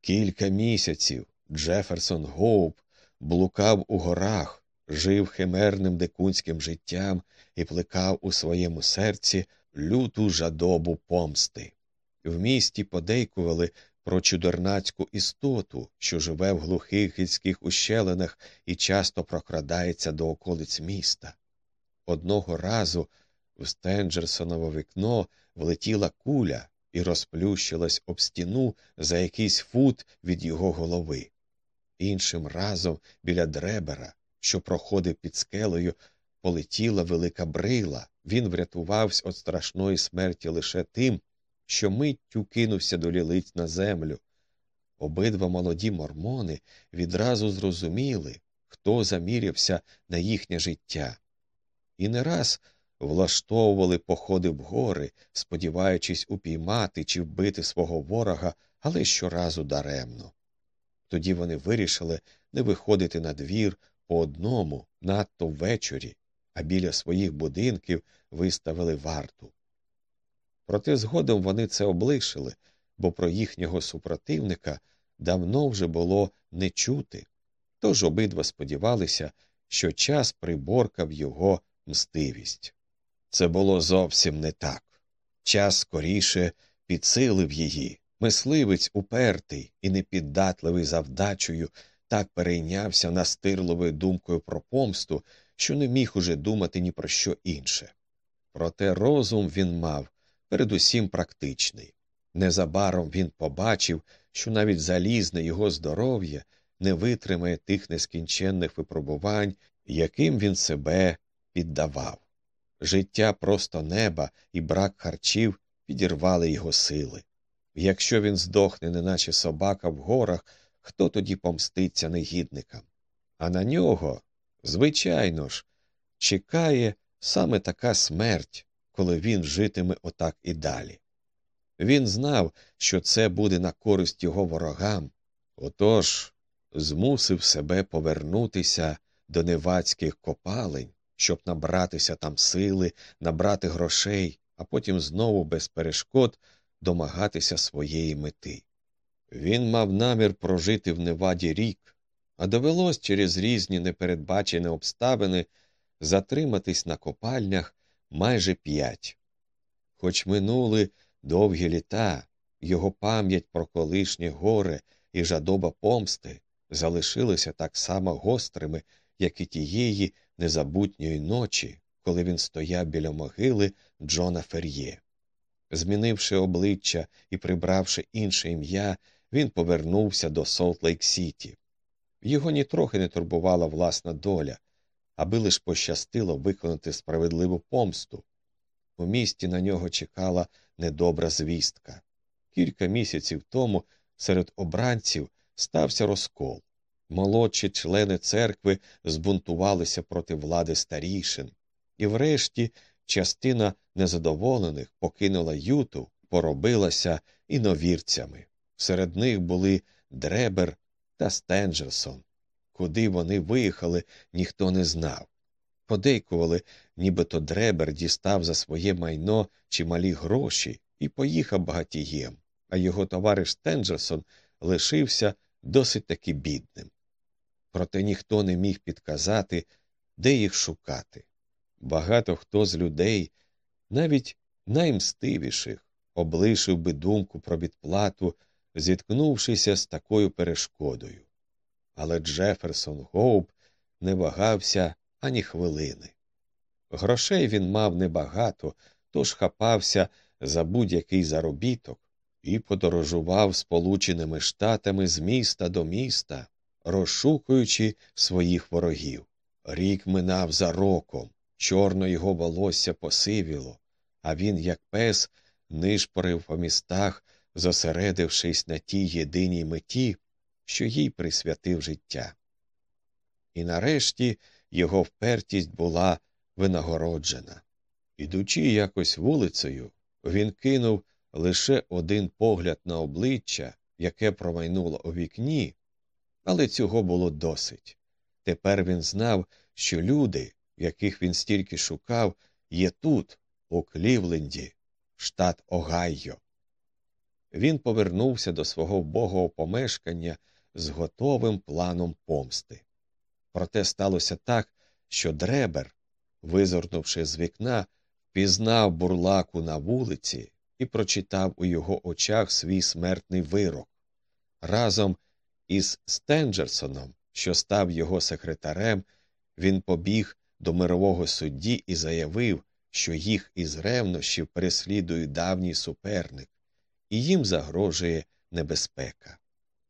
Кілька місяців Джеферсон Гоуп блукав у горах, жив химерним дикунським життям і плекав у своєму серці люту жадобу помсти. В місті подейкували про чудернацьку істоту, що живе в глухих гірських ущелинах і часто прокрадається до околиць міста. Одного разу в Стенджерсонове вікно влетіла куля і розплющилась об стіну за якийсь фут від його голови. Іншим разом біля дребера, що проходив під скелею, полетіла велика брила. Він врятувався від страшної смерті лише тим, що миттю кинувся до лілиць на землю. Обидва молоді мормони відразу зрозуміли, хто замірявся на їхнє життя. І не раз влаштовували походи в гори, сподіваючись упіймати чи вбити свого ворога, але щоразу даремно. Тоді вони вирішили не виходити на двір по одному надто ввечері, а біля своїх будинків виставили варту. Проте згодом вони це облишили, бо про їхнього супротивника давно вже було не чути, тож обидва сподівалися, що час приборкав його мстивість. Це було зовсім не так. Час скоріше підсилив її. Мисливець упертий і непіддатливий завдачею так перейнявся настирливою думкою про помсту, що не міг уже думати ні про що інше. Проте розум він мав передусім практичний. Незабаром він побачив, що навіть залізне його здоров'я не витримає тих нескінченних випробувань, яким він себе піддавав. Життя просто неба і брак харчів підірвали його сили. Якщо він здохне, неначе собака в горах, хто тоді помститься негідникам? А на нього, звичайно ж, чекає саме така смерть, коли він житиме отак і далі. Він знав, що це буде на користь його ворогам, отож змусив себе повернутися до невацьких копалень, щоб набратися там сили, набрати грошей, а потім знову без перешкод домагатися своєї мети. Він мав намір прожити в Неваді рік, а довелось через різні непередбачені обставини затриматись на копальнях майже п'ять. Хоч минули довгі літа, його пам'ять про колишнє горе і жадоба помсти залишилися так само гострими, як і тієї незабутньої ночі, коли він стояв біля могили Джона Фер'є. Змінивши обличчя і прибравши інше ім'я, він повернувся до Солт Лейк Сіті. Його нітрохи не турбувала власна доля, аби лиш пощастило виконати справедливу помсту. У місті на нього чекала недобра звістка. Кілька місяців тому серед обранців стався розкол. Молодші члени церкви збунтувалися проти влади старішин, і врешті частина незадоволених покинула юту, поробилася іновірцями. Серед них були Дребер та Стенджерсон. Куди вони виїхали, ніхто не знав. Подейкували, нібито Дребер дістав за своє майно чималі гроші і поїхав багатієм, а його товариш Стенджерсон лишився досить таки бідним. Проте ніхто не міг підказати, де їх шукати. Багато хто з людей, навіть наймстивіших, облишив би думку про відплату, зіткнувшися з такою перешкодою. Але Джеферсон Гоуп не вагався ані хвилини. Грошей він мав небагато, тож хапався за будь-який заробіток і подорожував Сполученими Штатами з міста до міста, розшукуючи своїх ворогів. Рік минав за роком, чорно його волосся посивіло, а він, як пес, нишпорив по містах, зосередившись на тій єдиній меті, що їй присвятив життя. І нарешті його впертість була винагороджена. Ідучи якось вулицею, він кинув лише один погляд на обличчя, яке промайнуло у вікні, але цього було досить. Тепер він знав, що люди, яких він стільки шукав, є тут, у Клівленді, штат Огайо. Він повернувся до свого вбогого помешкання з готовим планом помсти. Проте сталося так, що дребер, визирнувши з вікна, пізнав бурлаку на вулиці і прочитав у його очах свій смертний вирок. Разом із Стенджерсоном, що став його секретарем, він побіг до мирового судді і заявив, що їх із ревнощів переслідує давній суперник, і їм загрожує небезпека.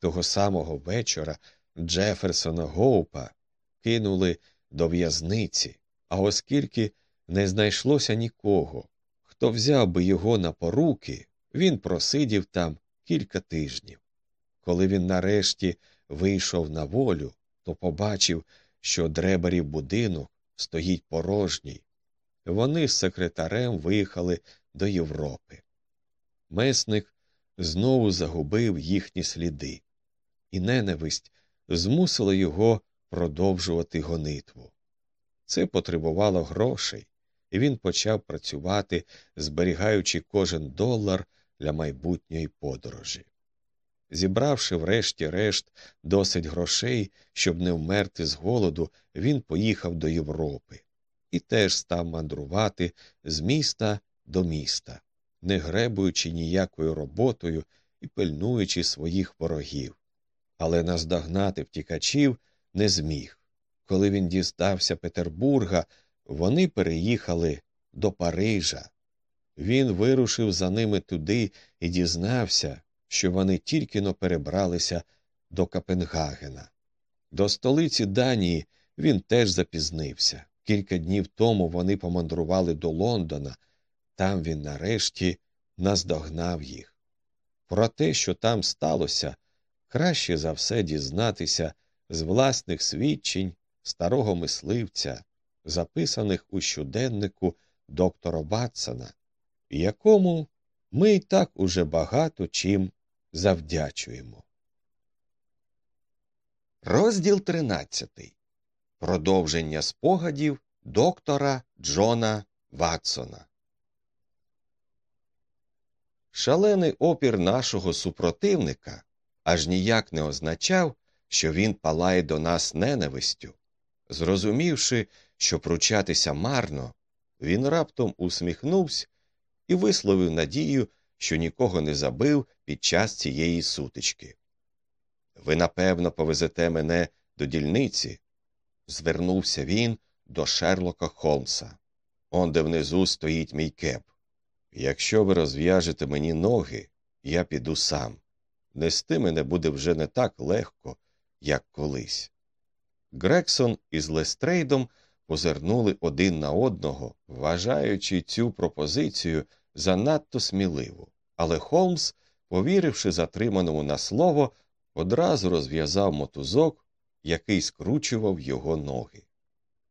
Того самого вечора Джеферсона Гоупа кинули до в'язниці, а оскільки не знайшлося нікого, хто взяв би його на поруки, він просидів там кілька тижнів. Коли він нарешті вийшов на волю, то побачив, що дребарів будинок стоїть порожній. Вони з секретарем виїхали до Європи. Месник знову загубив їхні сліди, і ненависть змусила його продовжувати гонитву. Це потребувало грошей, і він почав працювати, зберігаючи кожен долар для майбутньої подорожі. Зібравши врешті-решт досить грошей, щоб не вмерти з голоду, він поїхав до Європи і теж став мандрувати з міста до міста, не гребуючи ніякою роботою і пильнуючи своїх ворогів. Але наздогнати втікачів не зміг. Коли він дістався Петербурга, вони переїхали до Парижа. Він вирушив за ними туди і дізнався, що вони тільки но перебралися до Копенгагена. До столиці Данії він теж запізнився. Кілька днів тому вони помандрували до Лондона, там він нарешті наздогнав їх. Про те, що там сталося, краще за все дізнатися з власних свідчень старого мисливця, записаних у щоденнику доктора Ватсона, якому ми й так уже багато чим завдячуємо. Розділ тринадцятий. Продовження спогадів доктора Джона Ватсона. Шалений опір нашого супротивника аж ніяк не означав, що він палає до нас ненавистю. Зрозумівши, що пручатися марно, він раптом усміхнувся і висловив надію, що нікого не забив під час цієї сутички. Ви, напевно, повезете мене до дільниці, звернувся він до Шерлока Холмса. Он де внизу стоїть мій кеп. Якщо ви розв'яжете мені ноги, я піду сам. Нести мене буде вже не так легко, як колись. Грексон із Лестрейдом позирнули один на одного, вважаючи цю пропозицію занадто сміливу. Але Холмс, повіривши затриманому на слово, одразу розв'язав мотузок, який скручував його ноги.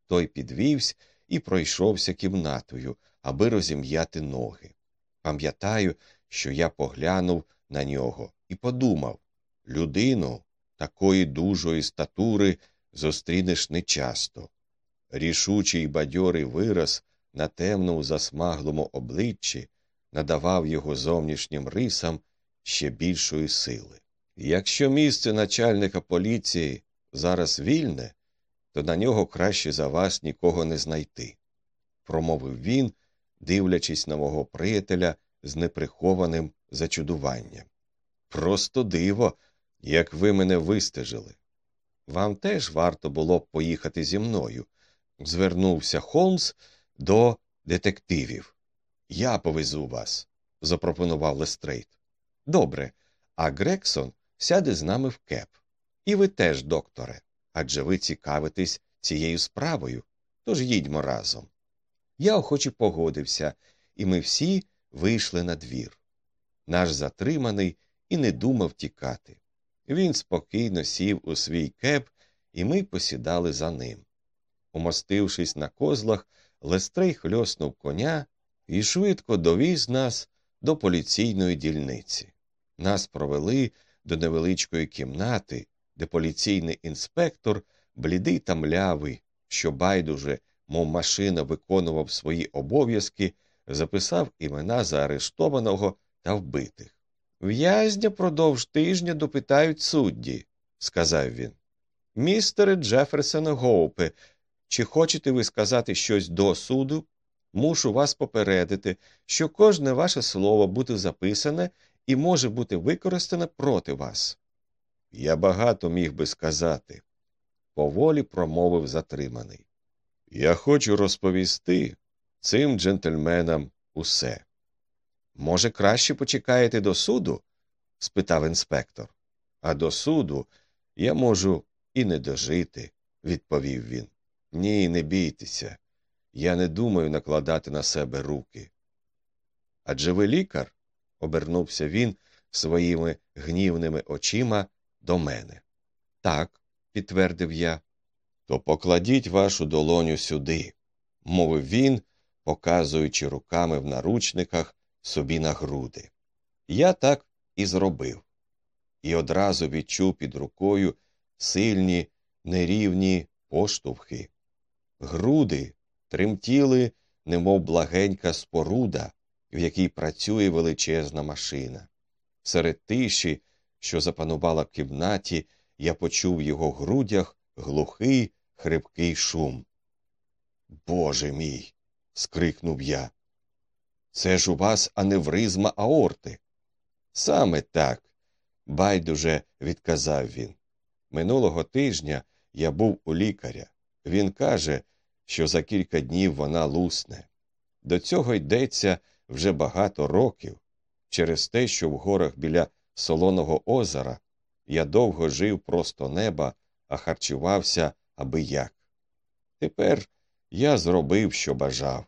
Той підвівся і пройшовся кімнатою, аби розім'яти ноги. Пам'ятаю, що я поглянув на нього і подумав людину такої дужої статури зустрінеш нечасто. Рішучий бадьорий вираз на темному засмаглому обличчі надавав його зовнішнім рисам ще більшої сили. Якщо місце начальника поліції зараз вільне, то на нього краще за вас нікого не знайти, промовив він, дивлячись на мого приятеля з неприхованим зачудуванням. Просто диво, як ви мене вистежили. Вам теж варто було б поїхати зі мною, звернувся Холмс до детективів. Я повезу вас, запропонував Лестрейд. Добре, а Грексон сяде з нами в кеб. І ви теж, докторе, адже ви цікавитесь цією справою, тож їдьмо разом. Я охоче погодився, і ми всі вийшли на двір. Наш затриманий і не думав тікати. Він спокійно сів у свій кеб, і ми посідали за ним. Умостившись на козлах, Лестрейд хльоснув коня і швидко довіз нас до поліційної дільниці. Нас провели до невеличкої кімнати, де поліційний інспектор, блідий та млявий, що байдуже, мов машина виконував свої обов'язки, записав імена заарештованого та вбитих. В'язня продовж тижня допитають судді, сказав він. Містере Джеферсон Гоупе, чи хочете ви сказати щось до суду? Мушу вас попередити, що кожне ваше слово буде записане і може бути використане проти вас. Я багато міг би сказати, поволі промовив затриманий. Я хочу розповісти цим джентльменам усе. Може, краще почекаєте до суду? спитав інспектор. А до суду я можу і не дожити, відповів він. Ні, не бійтеся. Я не думаю накладати на себе руки. Адже ви лікар? обернувся він своїми гнівними очима до мене. Так, підтвердив я. То покладіть вашу долоню сюди, мовив він, показуючи руками в наручниках собі на груди. Я так і зробив, і одразу відчув під рукою сильні, нерівні поштовхи. Груди тремтіли, немов благенька споруда, в якій працює величезна машина. Серед тиші, що запанувала в кімнаті, я почув в його грудях глухий, хрипкий шум. Боже мій. скрикнув я. Це ж у вас аневризма аорти. Саме так, байдуже відказав він. Минулого тижня я був у лікаря. Він каже, що за кілька днів вона лусне. До цього йдеться вже багато років, через те, що в горах біля солоного озера я довго жив просто неба, а харчувався аби як. Тепер я зробив, що бажав.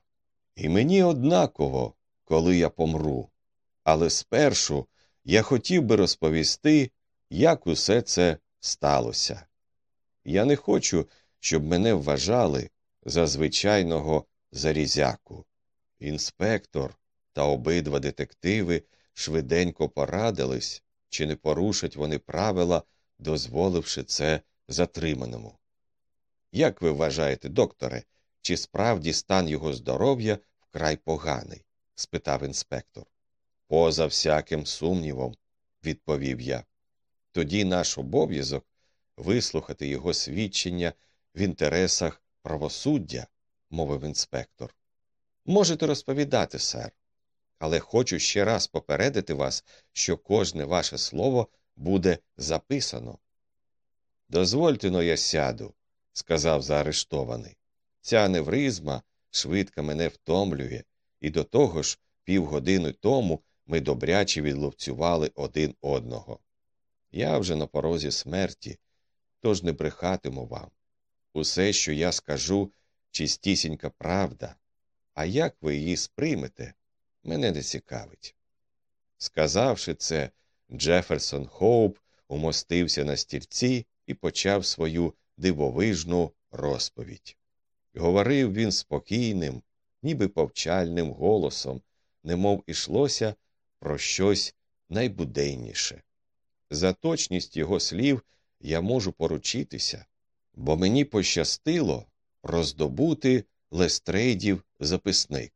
І мені однаково, коли я помру. Але спершу я хотів би розповісти, як усе це сталося. Я не хочу, щоб мене вважали за звичайного зарізяку. Інспектор та обидва детективи швиденько порадились, чи не порушать вони правила, дозволивши це затриманому. Як ви вважаєте, докторе, чи справді стан його здоров'я вкрай поганий? спитав інспектор. Поза всяким сумнівом, відповів я. Тоді наш обов'язок вислухати його свідчення в інтересах правосуддя, мовив інспектор. Можете розповідати, сер, але хочу ще раз попередити вас, що кожне ваше слово буде записано. Дозвольте но я сяду, сказав заарештований. Ця невризма швидко мене втомлює, і до того ж півгодини тому ми добряче відловцювали один одного. Я вже на порозі смерті, тож не брехатиму вам. Усе, що я скажу, чистісінька правда, а як ви її сприймете, мене не цікавить. Сказавши це, Джеферсон Хоуп умостився на стільці і почав свою дивовижну розповідь. Говорив він спокійним, ніби повчальним голосом, немов ішлося про щось найбуденніше. За точність його слів я можу поручитися, бо мені пощастило роздобути лестрейдів записник,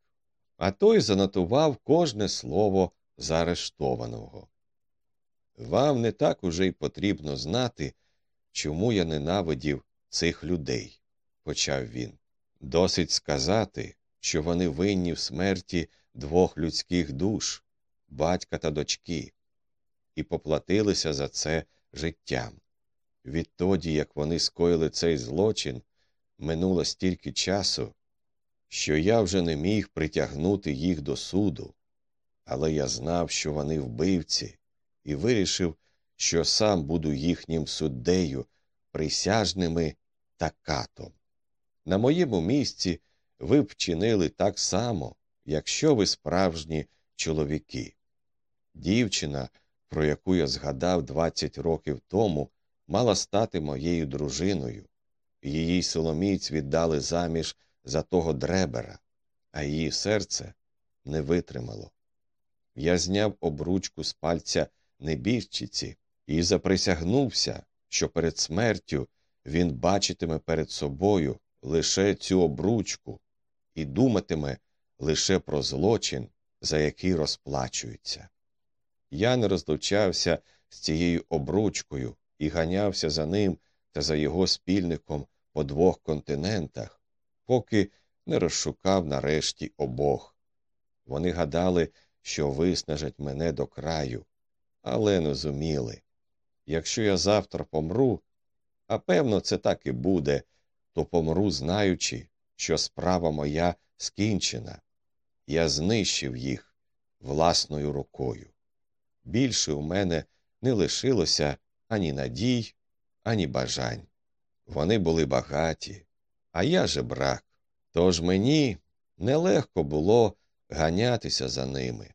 а той занотував кожне слово заарештованого. Вам не так уже й потрібно знати, чому я ненавидів цих людей, почав він. Досить сказати, що вони винні в смерті двох людських душ, батька та дочки, і поплатилися за це життям. Відтоді, як вони скоїли цей злочин, минуло стільки часу, що я вже не міг притягнути їх до суду, але я знав, що вони вбивці, і вирішив, що сам буду їхнім суддею, присяжними та катом. На моєму місці ви б вчинили так само, якщо ви справжні чоловіки. Дівчина, про яку я згадав 20 років тому, мала стати моєю дружиною. Її соломіць віддали заміж за того дребера, а її серце не витримало. Я зняв обручку з пальця небіжчиці і заприсягнувся, що перед смертю він бачитиме перед собою лише цю обручку і думатиме лише про злочин, за який розплачується. Я не розлучався з цією обручкою і ганявся за ним та за його спільником по двох континентах, поки не розшукав нарешті обох. Вони гадали, що виснажать мене до краю, але не зуміли. Якщо я завтра помру, а певно, це так і буде, то помру, знаючи, що справа моя скінчена. Я знищив їх власною рукою. Більше у мене не лишилося ані надій, ані бажань. Вони були багаті, а я же брак. Тож мені нелегко було ганятися за ними.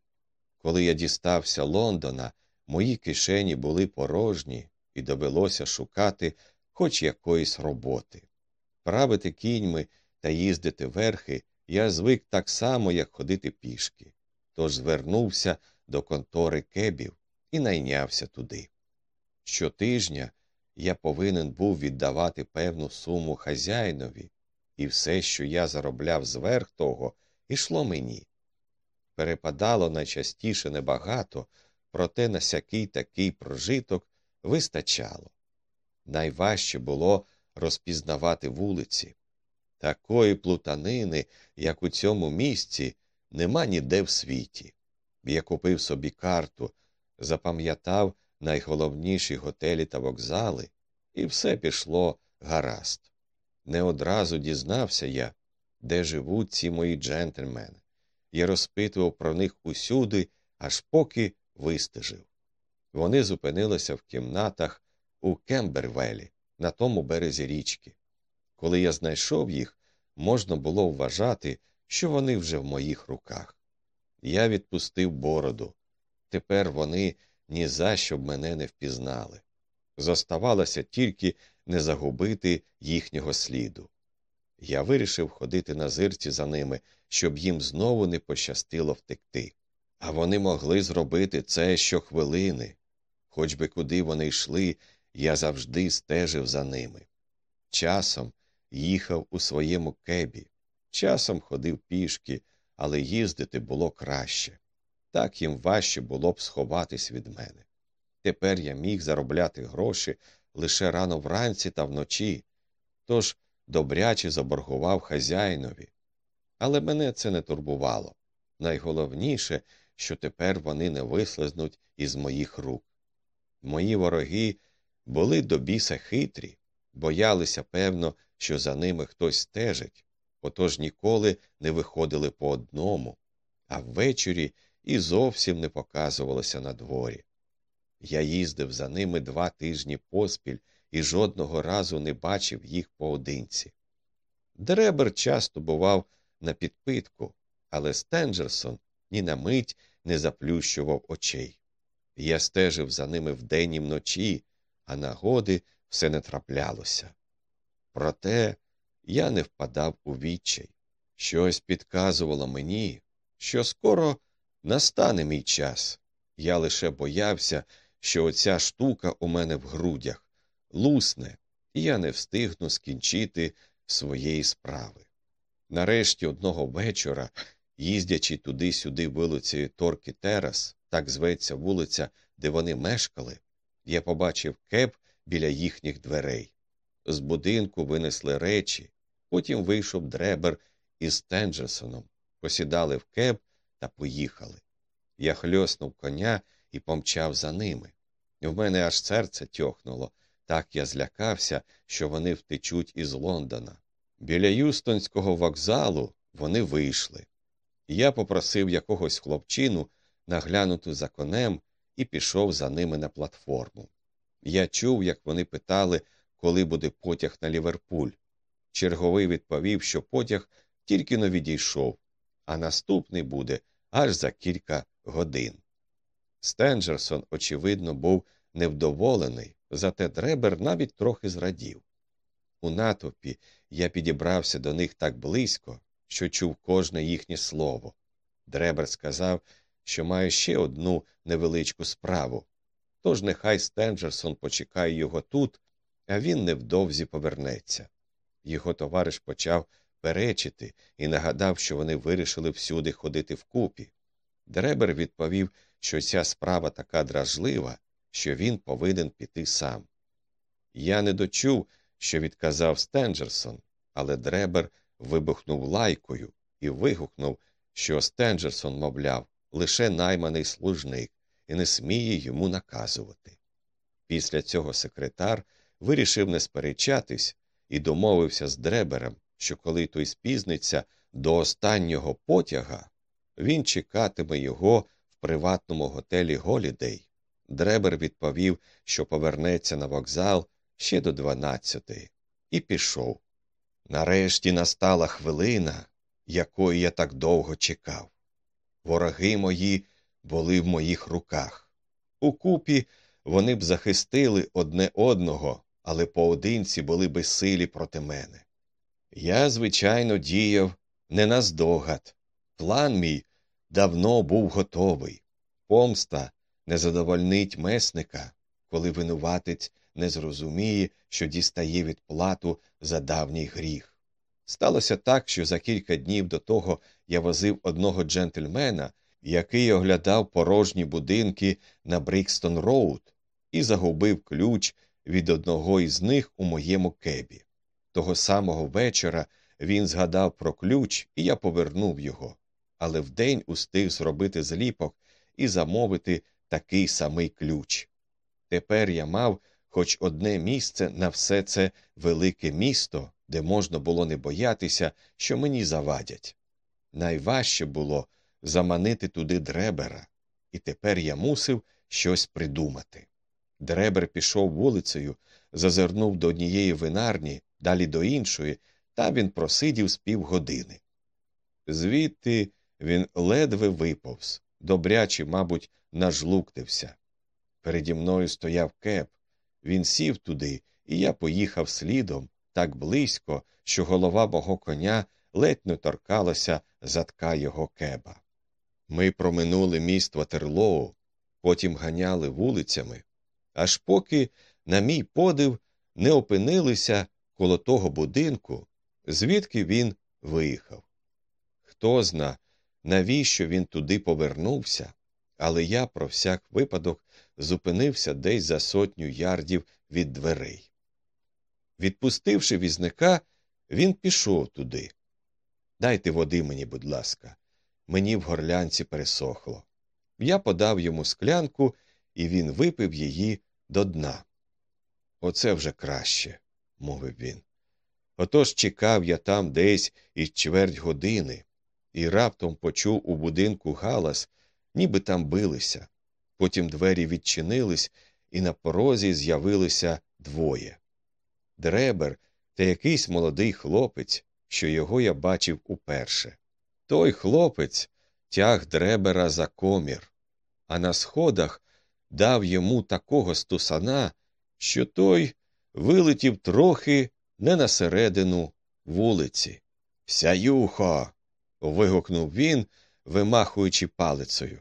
Коли я дістався Лондона, мої кишені були порожні, і довелося шукати хоч якоїсь роботи. Правити кіньми та їздити верхи я звик так само, як ходити пішки, тож звернувся до контори кебів і найнявся туди. Щотижня я повинен був віддавати певну суму хазяїнові, і все, що я заробляв зверх того, ішло мені. Перепадало найчастіше небагато, проте на сякий такий прожиток вистачало. Найважче було розпізнавати вулиці. Такої плутанини, як у цьому місці, нема ніде в світі. Я купив собі карту, запам'ятав найголовніші готелі та вокзали, і все пішло гаразд. Не одразу дізнався я, де живуть ці мої джентльмени. Я розпитував про них усюди, аж поки вистежив. Вони зупинилися в кімнатах у Кембервелі, на тому березі річки. Коли я знайшов їх, можна було вважати, що вони вже в моїх руках. Я відпустив бороду. Тепер вони ні за що б мене не впізнали. Зоставалося тільки не загубити їхнього сліду. Я вирішив ходити на зирці за ними, щоб їм знову не пощастило втекти. А вони могли зробити це щохвилини. Хоч би куди вони йшли, я завжди стежив за ними. Часом їхав у своєму кебі, часом ходив пішки, але їздити було краще. Так їм важче було б сховатись від мене. Тепер я міг заробляти гроші лише рано вранці та вночі, тож добряче заборгував хазяїнові. Але мене це не турбувало. Найголовніше, що тепер вони не вислизнуть із моїх рук. Мої вороги були до біса хитрі, боялися, певно, що за ними хтось стежить, отож ніколи не виходили по одному, а ввечері і зовсім не показувалося на дворі. Я їздив за ними два тижні поспіль і жодного разу не бачив їх поодинці. Дребер часто бував на підпитку, але Стенджерсон ні на мить не заплющував очей. Я стежив за ними вдень і вночі, а нагоди все не траплялося. Проте я не впадав у відчай. Щось підказувало мені, що скоро настане мій час. Я лише боявся, що оця штука у мене в грудях лусне, і я не встигну скінчити своєї справи. Нарешті одного вечора, їздячи туди-сюди вулицею Торкі Терас, так зветься вулиця, де вони мешкали, я побачив кеп біля їхніх дверей. З будинку винесли речі, потім вийшов дребер із Тенджерсоном, посідали в кеп та поїхали. Я хльоснув коня і помчав за ними. В мене аж серце тьохнуло, так я злякався, що вони втечуть із Лондона. Біля Юстонського вокзалу вони вийшли. Я попросив якогось хлопчину наглянути за конем і пішов за ними на платформу. Я чув, як вони питали, коли буде потяг на Ліверпуль. Черговий відповів, що потяг тільки но відійшов, а наступний буде аж за кілька годин. Стенджерсон, очевидно, був невдоволений, зате дребер навіть трохи зрадів. У натовпі я підібрався до них так близько, що чув кожне їхнє слово. Дребер сказав, що має ще одну невеличку справу. Тож нехай Стенджерсон почекає його тут, а він невдовзі повернеться. Його товариш почав перечити і нагадав, що вони вирішили всюди ходити вкупі. Дребер відповів, що ця справа така дражлива, що він повинен піти сам. Я не дочув, що відказав Стенджерсон, але Дребер вибухнув лайкою і вигукнув, що Стенджерсон, мовляв, лише найманий служник і не сміє йому наказувати. Після цього секретар вирішив не сперечатись і домовився з Дребером, що коли той спізниться до останнього потяга, він чекатиме його в приватному готелі Голідей. Дребер відповів, що повернеться на вокзал ще до дванадцятої, і пішов. Нарешті настала хвилина, якої я так довго чекав. Вороги мої були в моїх руках. Укупі вони б захистили одне одного, але поодинці були безсилі проти мене. Я, звичайно, діяв не наздогад. План мій давно був готовий. Помста не задовольнить месника, коли винуватець не зрозуміє, що дістає відплату за давній гріх. Сталося так, що за кілька днів до того я возив одного джентльмена, який оглядав порожні будинки на Брікстон Роуд, і загубив ключ від одного із них у моєму кебі. Того самого вечора він згадав про ключ, і я повернув його, але вдень устиг зробити зліпок і замовити такий самий ключ. Тепер я мав хоч одне місце на все це велике місто, де можна було не боятися, що мені завадять. Найважче було заманити туди дребера, і тепер я мусив щось придумати. Дребер пішов вулицею, зазирнув до однієї винарні, далі до іншої, та він просидів з півгодини. Звідти він ледве виповз, добряче, мабуть, нажлуктився. Переді мною стояв кеп. Він сів туди, і я поїхав слідом так близько, що голова мого коня ледь не торкалася задка його кеба. Ми проминули міст Ватерлоу, потім ганяли вулицями, аж поки, на мій подив, не опинилися коло того будинку, звідки він виїхав. Хто зна, навіщо він туди повернувся, але я про всяк випадок зупинився десь за сотню ярдів від дверей. Відпустивши візника, він пішов туди. Дайте води мені, будь ласка, мені в горлянці пересохло. Я подав йому склянку, і він випив її до дна. Оце вже краще, мовив він. Отож чекав я там десь із чверть години, і раптом почув у будинку галас, ніби там билися. Потім двері відчинились, і на порозі з'явилися двоє. Дребер та якийсь молодий хлопець, що його я бачив уперше. Той хлопець тяг дребера за комір, а на сходах дав йому такого стусана, що той вилетів трохи не на середину вулиці. Сяюхо. вигукнув він, вимахуючи палицею.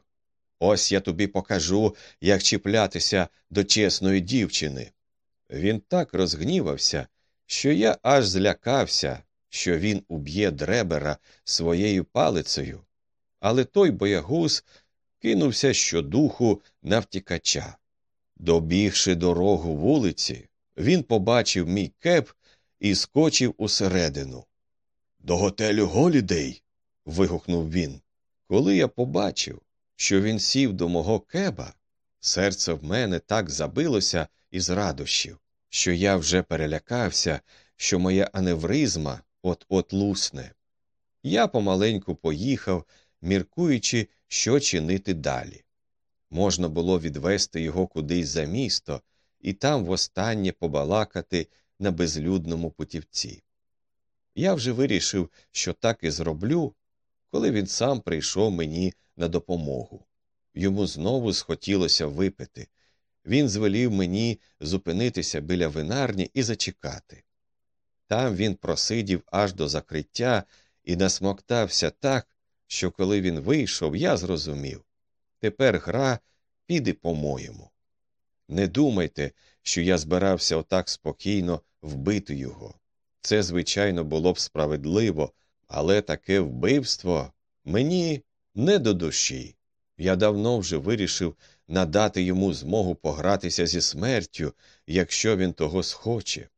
Ось я тобі покажу, як чіплятися до чесної дівчини. Він так розгнівався, що я аж злякався, що він уб'є дребера своєю палицею, але той боягуз кинувся щодуху на втікача. Добігши дорогу вулиці, він побачив мій кеп і скочив усередину. До готелю Голідей. вигукнув він. Коли я побачив, що він сів до мого кеба, серце в мене так забилося із радощів, що я вже перелякався, що моя аневризма от от лусне. Я помаленьку поїхав, міркуючи, що чинити далі. Можна було відвести його кудись за місто і там востаннє побалакати на безлюдному путівці. Я вже вирішив, що так і зроблю, коли він сам прийшов мені на допомогу. Йому знову схотілося випити. Він звелів мені зупинитися біля винарні і зачекати. Там він просидів аж до закриття і насмоктався так, що коли він вийшов, я зрозумів тепер гра піде по-моєму. Не думайте, що я збирався отак спокійно вбити його. Це, звичайно, було б справедливо, але таке вбивство мені не до душі. Я давно вже вирішив надати йому змогу погратися зі смертю, якщо він того схоче.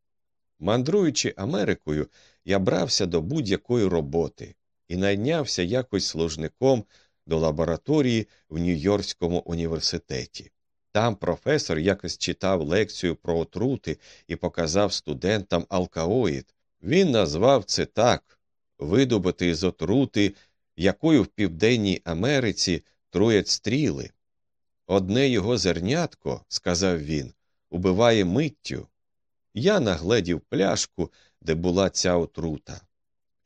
Мандруючи Америкою, я брався до будь-якої роботи і найнявся якось служником до лабораторії в Нью-Йоркському університеті. Там професор якось читав лекцію про отрути і показав студентам алкаоїд. Він назвав це так видобути з отрути, якою в Південній Америці труять стріли. Одне його зернятко, сказав він, убиває миттю. Я нагледів пляшку, де була ця отрута,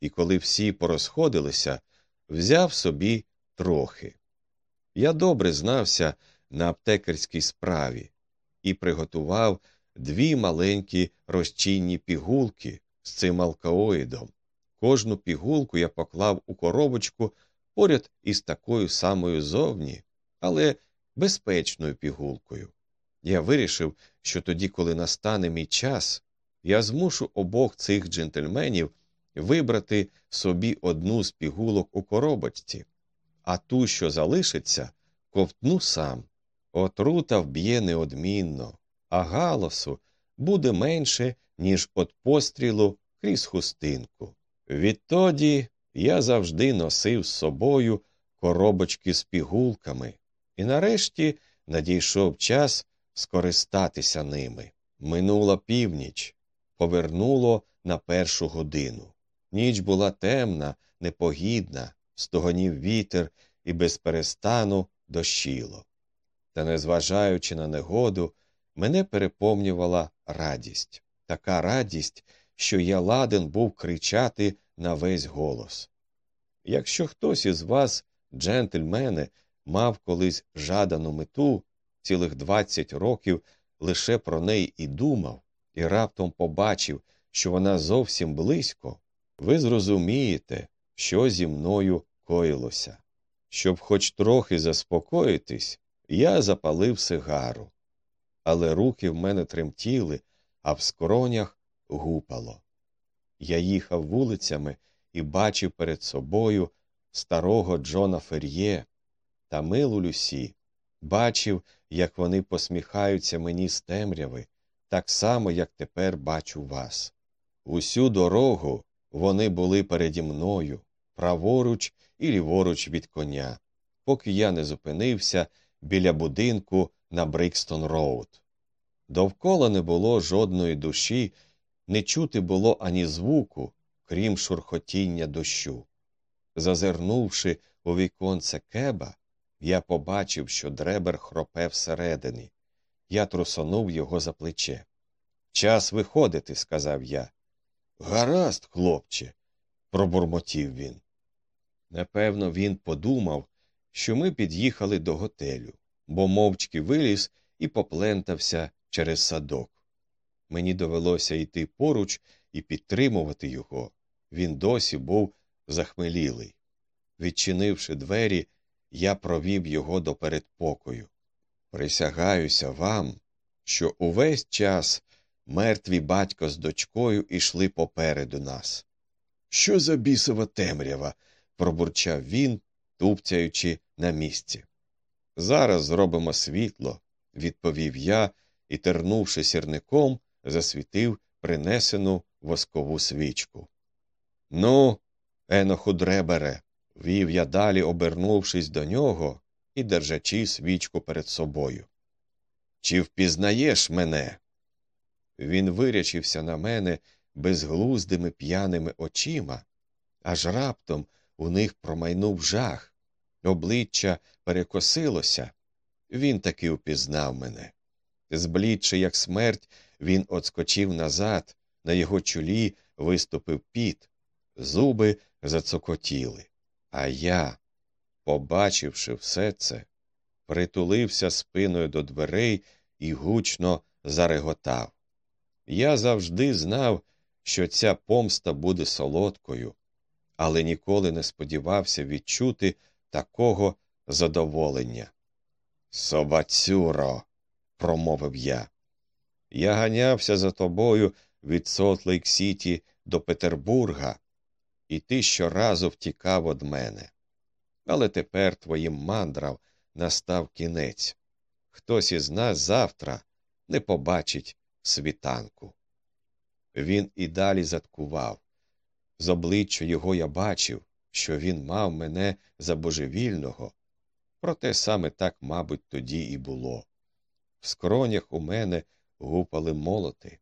і коли всі порозходилися, взяв собі трохи. Я добре знався на аптекарській справі і приготував дві маленькі розчинні пігулки з цим алкаоїдом. Кожну пігулку я поклав у коробочку поряд із такою самою зовні, але безпечною пігулкою. Я вирішив, що тоді, коли настане мій час, я змушу обох цих джентльменів вибрати собі одну з пігулок у коробочці, а ту, що залишиться, ковтну сам. Отрута вб'є неодмінно, а галасу буде менше, ніж від пострілу крізь хустинку. Відтоді я завжди носив з собою коробочки з пігулками, і нарешті надійшов час скористатися ними. Минула північ, повернуло на першу годину. Ніч була темна, непогідна, стогонів вітер і без перестану дощило. Та, незважаючи на негоду, мене переповнювала радість, така радість, що я ладен був кричати на весь голос. Якщо хтось із вас, джентльмени, мав колись жадану мету, цілих двадцять років лише про неї і думав, і раптом побачив, що вона зовсім близько, ви зрозумієте, що зі мною коїлося. Щоб хоч трохи заспокоїтись, я запалив сигару, але руки в мене тремтіли, а в скронях гупало. Я їхав вулицями і бачив перед собою старого Джона Фер'є та милу Люсі, бачив, як вони посміхаються мені з темряви, так само, як тепер бачу вас. Усю дорогу вони були переді мною, праворуч і ліворуч від коня, поки я не зупинився біля будинку на Брікстон Роуд. Довкола не було жодної душі, не чути було ані звуку, крім шурхотіння дощу. Зазирнувши у віконце кеба, я побачив, що Дреббер хропе всередині. Я трусонув його за плече. Час виходити, сказав я. Гаразд, хлопче, пробурмотів він. Напевно, він подумав, що ми під'їхали до готелю, бо мовчки виліз і поплентався через садок. Мені довелося йти поруч і підтримувати його. Він досі був захмелілий. Відчинивши двері, я провів його до передпокою. Присягаюся вам, що увесь час мертві батько з дочкою ішли попереду нас. Що за бісова темрява? пробурчав він, тупцяючи на місці. Зараз зробимо світло, відповів я і, тернувши сірником, засвітив принесену воскову свічку. Ну, еноху дребере, вів я далі, обернувшись до нього і держачи свічку перед собою. Чи впізнаєш мене? Він вирячився на мене безглуздими п'яними очима, аж раптом у них промайнув жах, обличчя перекосилося. Він таки впізнав мене. Зблідши, як смерть, він отскочив назад, на його чолі виступив піт, зуби зацокотіли. А я, побачивши все це, притулився спиною до дверей і гучно зареготав. Я завжди знав, що ця помста буде солодкою, але ніколи не сподівався відчути такого задоволення. Собацюро, промовив я. Я ганявся за тобою від Сотлейк Сіті до Петербурга, і ти щоразу втікав од мене. Але тепер твоїм мандрам настав кінець. Хтось із нас завтра не побачить світанку. Він і далі заткував. З обличчя його я бачив, що він мав мене за божевільного, проте саме так, мабуть, тоді і було. В скронях у мене гупали молоти.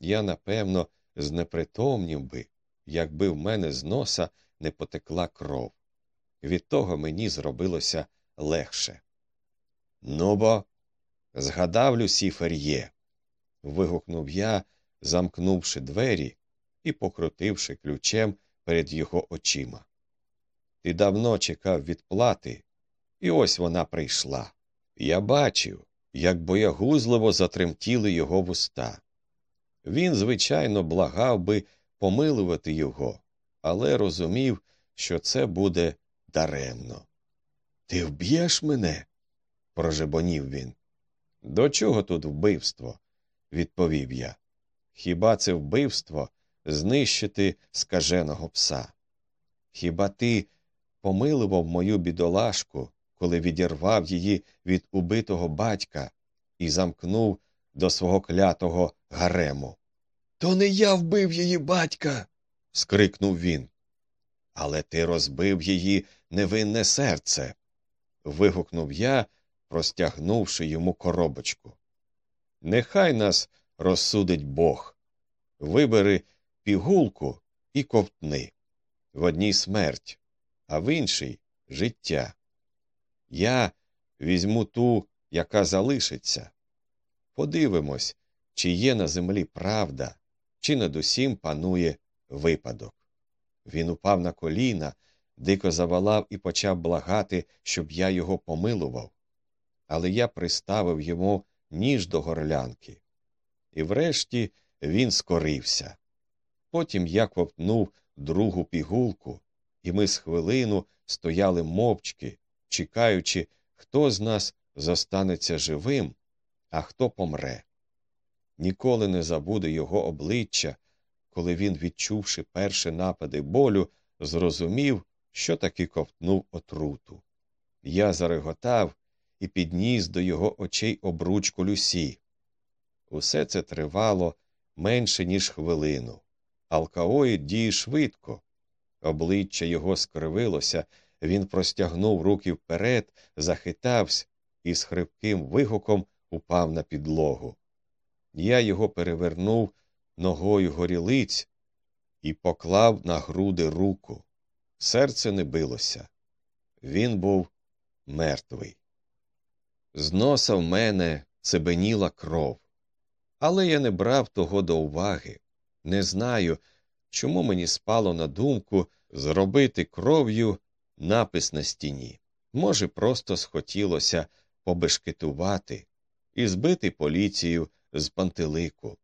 Я, напевно, знепритомнів би, якби в мене з носа не потекла кров. Від того мені зробилося легше. Ну бо, згадав Люсі Фер'є. вигукнув я, замкнувши двері і покрутивши ключем перед його очима. Ти давно чекав відплати, і ось вона прийшла. Я бачив, як боягузливо затремтіли його вуста. Він, звичайно, благав би помилувати його, але розумів, що це буде даремно. Ти вб'єш мене? прожебонів він. До чого тут вбивство? відповів я. Хіба це вбивство знищити скаженого пса? Хіба ти помилував мою бідолашку, коли відірвав її від убитого батька і замкнув до свого клятого гарему? То не я вбив її батька. скрикнув він. Але ти розбив її невинне серце. вигукнув я, простягнувши йому коробочку. Нехай нас розсудить Бог. Вибери пігулку і ковтни. В одній смерть, а в іншій життя. Я візьму ту, яка залишиться. Подивимось, чи є на землі правда, чи над усім панує випадок. Він упав на коліна, дико завалав і почав благати, щоб я його помилував. Але я приставив йому ніж до горлянки. І врешті він скорився. Потім я ковтнув другу пігулку, і ми з хвилину стояли мовчки, чекаючи, хто з нас зостанеться живим, а хто помре. Ніколи не забуде його обличчя, коли він, відчувши перші напади болю, зрозумів, що таки ковтнув отруту. Я зареготав і підніс до його очей обручку Люсі. Усе це тривало менше, ніж хвилину. Алкаоїд діє швидко. Обличчя його скривилося, він простягнув руки вперед, захитався і з хрипким вигуком упав на підлогу. Я його перевернув ногою горілиць і поклав на груди руку. Серце не билося. Він був мертвий. З носа в мене цебеніла кров. Але я не брав того до уваги. Не знаю, чому мені спало на думку зробити кров'ю напис на стіні. Може, просто схотілося побешкетувати і збити поліцію з пантелику.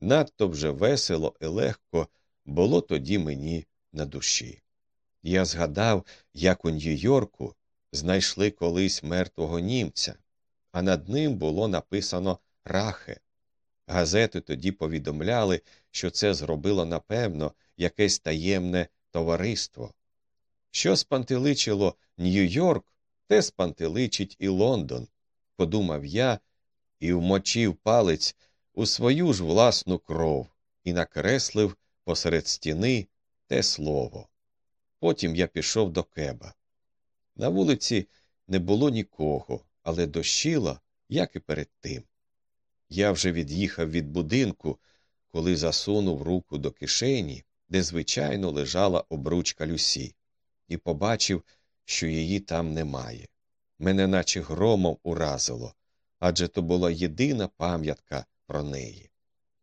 Надто вже весело і легко було тоді мені на душі. Я згадав, як у Нью-Йорку знайшли колись мертвого німця, а над ним було написано Рахе. Газети тоді повідомляли, що це зробило напевно якесь таємне товариство. Що спантеличило Нью-Йорк, те спантеличить і Лондон, подумав я і вмочив палець у свою ж власну кров і накреслив посеред стіни те слово. Потім я пішов до кеба. На вулиці не було нікого, але дощило, як і перед тим. Я вже від'їхав від будинку, коли засунув руку до кишені, де звичайно лежала обручка Люсі, і побачив, що її там немає. Мене наче громом уразило, адже то була єдина пам'ятка про неї.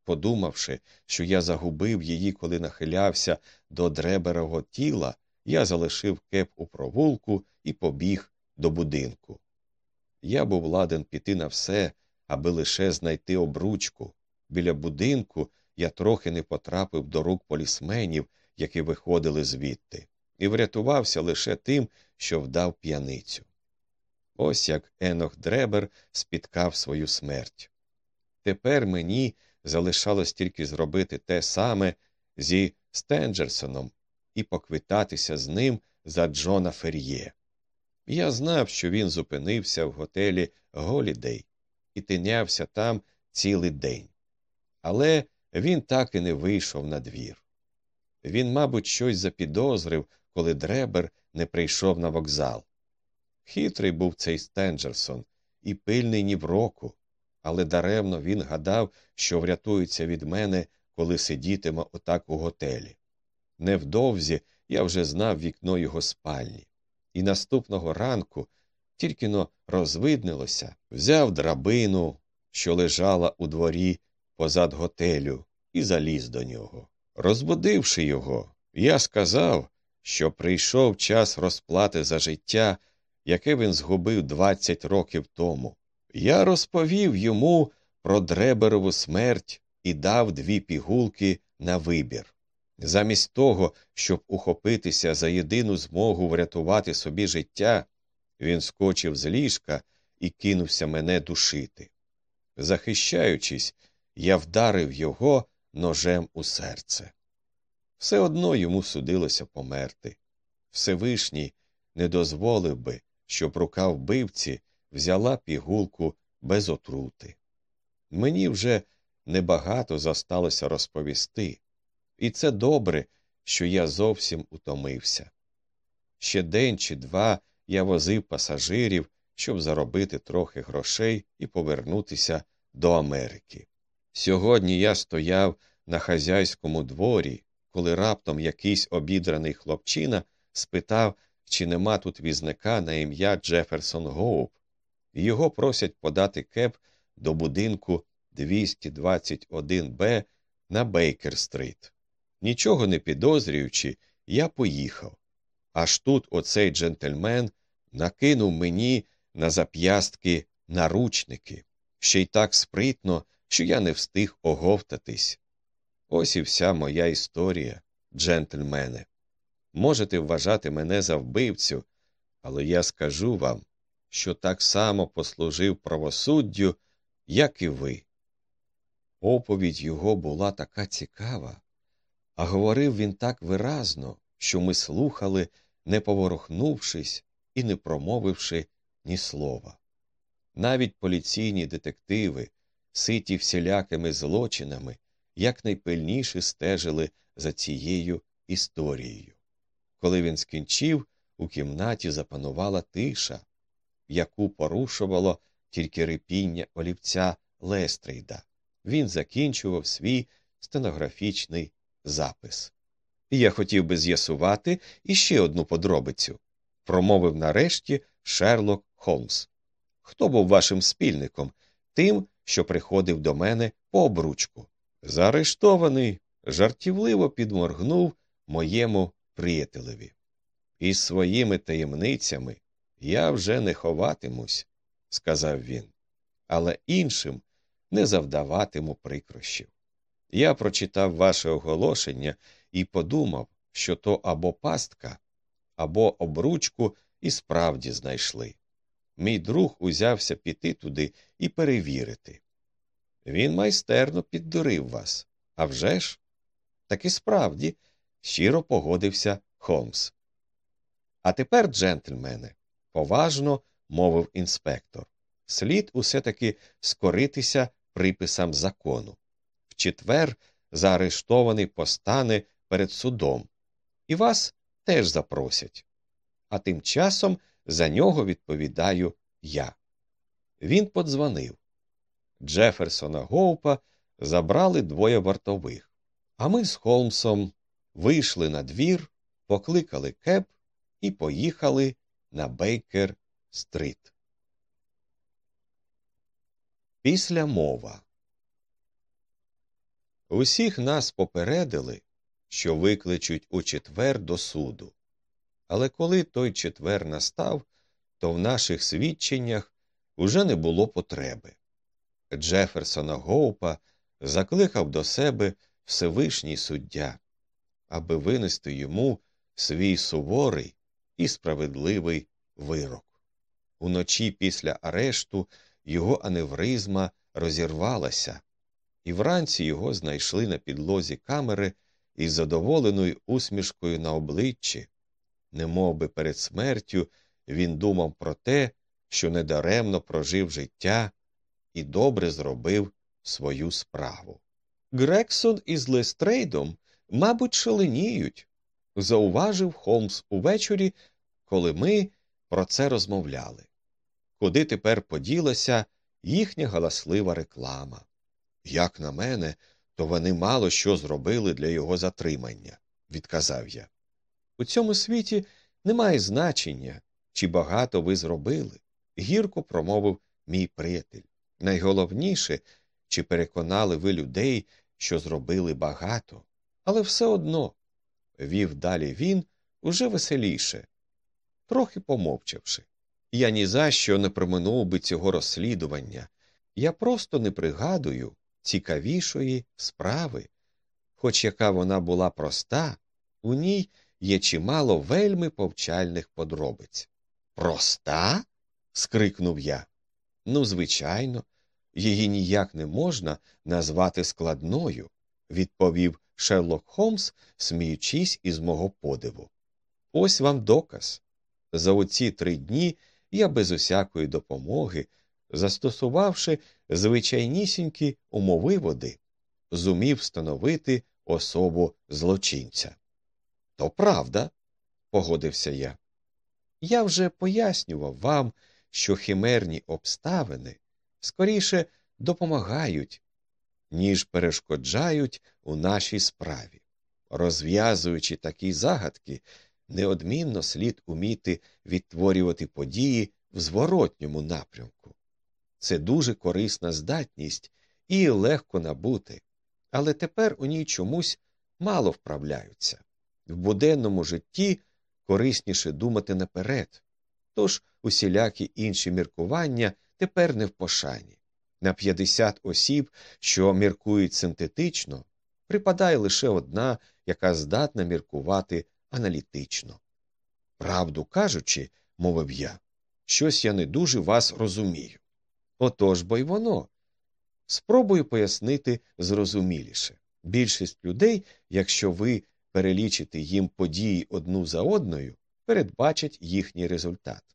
Подумавши, що я загубив її, коли нахилявся до дреберового тіла, я залишив кеп у провулку і побіг до будинку. Я був ладен піти на все, аби лише знайти обручку. Біля будинку я трохи не потрапив до рук полісменів, які виходили звідти, і врятувався лише тим, що вдав п'яницю. Ось як Енох Дребер спіткав свою смерть. Тепер мені залишалось тільки зробити те саме зі Стенджерсоном і поквитатися з ним за Джона Фер'є. Я знав, що він зупинився в готелі Голідей і тинявся там цілий день. Але він так і не вийшов на двір. Він, мабуть, щось запідозрив, коли дребер не прийшов на вокзал. Хитрий був цей Стенджерсон і пильний ні в року, але даремно він гадав, що врятується від мене, коли сидітиме отак у готелі. Невдовзі я вже знав вікно його спальні, і наступного ранку, тільки но розвиднилося, взяв драбину, що лежала у дворі позад готелю, і заліз до нього. Розбудивши його, я сказав, що прийшов час розплати за життя, яке він згубив двадцять років тому. Я розповів йому про дреберову смерть і дав дві пігулки на вибір. Замість того, щоб ухопитися за єдину змогу врятувати собі життя, він скочив з ліжка і кинувся мене душити. Захищаючись, я вдарив його ножем у серце. Все одно йому судилося померти. Всевишній не дозволив би, щоб рука вбивці взяла пігулку без отрути. Мені вже небагато зосталося розповісти, і це добре, що я зовсім утомився. Ще день чи два я возив пасажирів, щоб заробити трохи грошей і повернутися до Америки. Сьогодні я стояв на хазяйському дворі, коли раптом якийсь обідраний хлопчина спитав, чи нема тут візника на ім'я Джеферсон Гоуп. Його просять подати кеп до будинку 221 Б на Бейкер-стрит. Нічого не підозрюючи, я поїхав. Аж тут оцей джентльмен накинув мені на зап'ястки наручники, ще й так спритно, що я не встиг оговтатись. Ось і вся моя історія, джентльмене. Можете вважати мене за вбивцю, але я скажу вам, що так само послужив правосуддю, як і ви. Оповідь його була така цікава, а говорив він так виразно, що ми слухали, не поворухнувшись і не промовивши ні слова. Навіть поліційні детективи, ситі всілякими злочинами, якнайпильніше стежили за цією історією. Коли він скінчив, у кімнаті запанувала тиша, яку порушувало тільки рипіння олівця Лестрейда. Він закінчував свій стенографічний запис. Я хотів би з'ясувати іще одну подробицю, промовив нарешті Шерлок Холмс. Хто був вашим спільником, тим, що приходив до мене по обручку? Заарештований, жартівливо підморгнув моєму приятелеві. Із своїми таємницями я вже не ховатимусь, сказав він, але іншим не завдаватиму прикрощів. Я прочитав ваше оголошення і подумав, що то або пастка, або обручку і справді знайшли. Мій друг узявся піти туди і перевірити. Він майстерно піддурив вас. А вже ж? Так і справді, щиро погодився Холмс. А тепер, джентльмене, поважно мовив інспектор, слід усе таки скоритися приписам закону. В четвер заарештований постане перед судом, і вас теж запросять. А тим часом за нього відповідаю я. Він подзвонив. Джеферсона Гоупа забрали двоє вартових, а ми з Холмсом вийшли на двір, покликали кеп і поїхали на Бейкер Стрит. Після мова Усіх нас попередили, що викличуть у четвер до суду. Але коли той четвер настав, то в наших свідченнях уже не було потреби. Джеферсона Гоупа закликав до себе Всевишній суддя, аби винести йому свій суворий і справедливий вирок. Уночі після арешту його аневризма розірвалася, і вранці його знайшли на підлозі камери із задоволеною усмішкою на обличчі, немов би перед смертю Він думав про те, що недаремно прожив життя і добре зробив свою справу. Грексон із Лестрейдом, мабуть, шаленіють, зауважив Холмс увечері, коли ми про це розмовляли. Куди тепер поділася їхня галаслива реклама? Як на мене, то вони мало що зробили для його затримання, відказав я. У цьому світі немає значення, чи багато ви зробили, гірко промовив мій приятель. Найголовніше, чи переконали ви людей, що зробили багато, але все одно, вів далі він уже веселіше, трохи помовчавши. Я ні за що не проминув би цього розслідування, я просто не пригадую цікавішої справи. Хоч яка вона була проста, у ній є чимало вельми повчальних подробиць. Проста? скрикнув я. Ну, звичайно, її ніяк не можна назвати складною, відповів Шерлок Холмс, сміючись із мого подиву. Ось вам доказ. За оці три дні я без усякої допомоги, застосувавши звичайнісінькі умовиводи, зумів встановити особу злочинця. То правда, погодився я. Я вже пояснював вам, що химерні обставини скоріше допомагають, ніж перешкоджають у нашій справі. Розв'язуючи такі загадки, неодмінно слід уміти відтворювати події в зворотньому напрямку. Це дуже корисна здатність і легко набути, але тепер у ній чомусь мало вправляються. В буденному житті корисніше думати наперед, тож усілякі інші міркування тепер не в пошані. На 50 осіб, що міркують синтетично, припадає лише одна, яка здатна міркувати аналітично. Правду кажучи, мовив я, щось я не дуже вас розумію. Отож бо й воно. Спробую пояснити зрозуміліше. Більшість людей, якщо ви перелічите їм події одну за одною, передбачать їхній результат.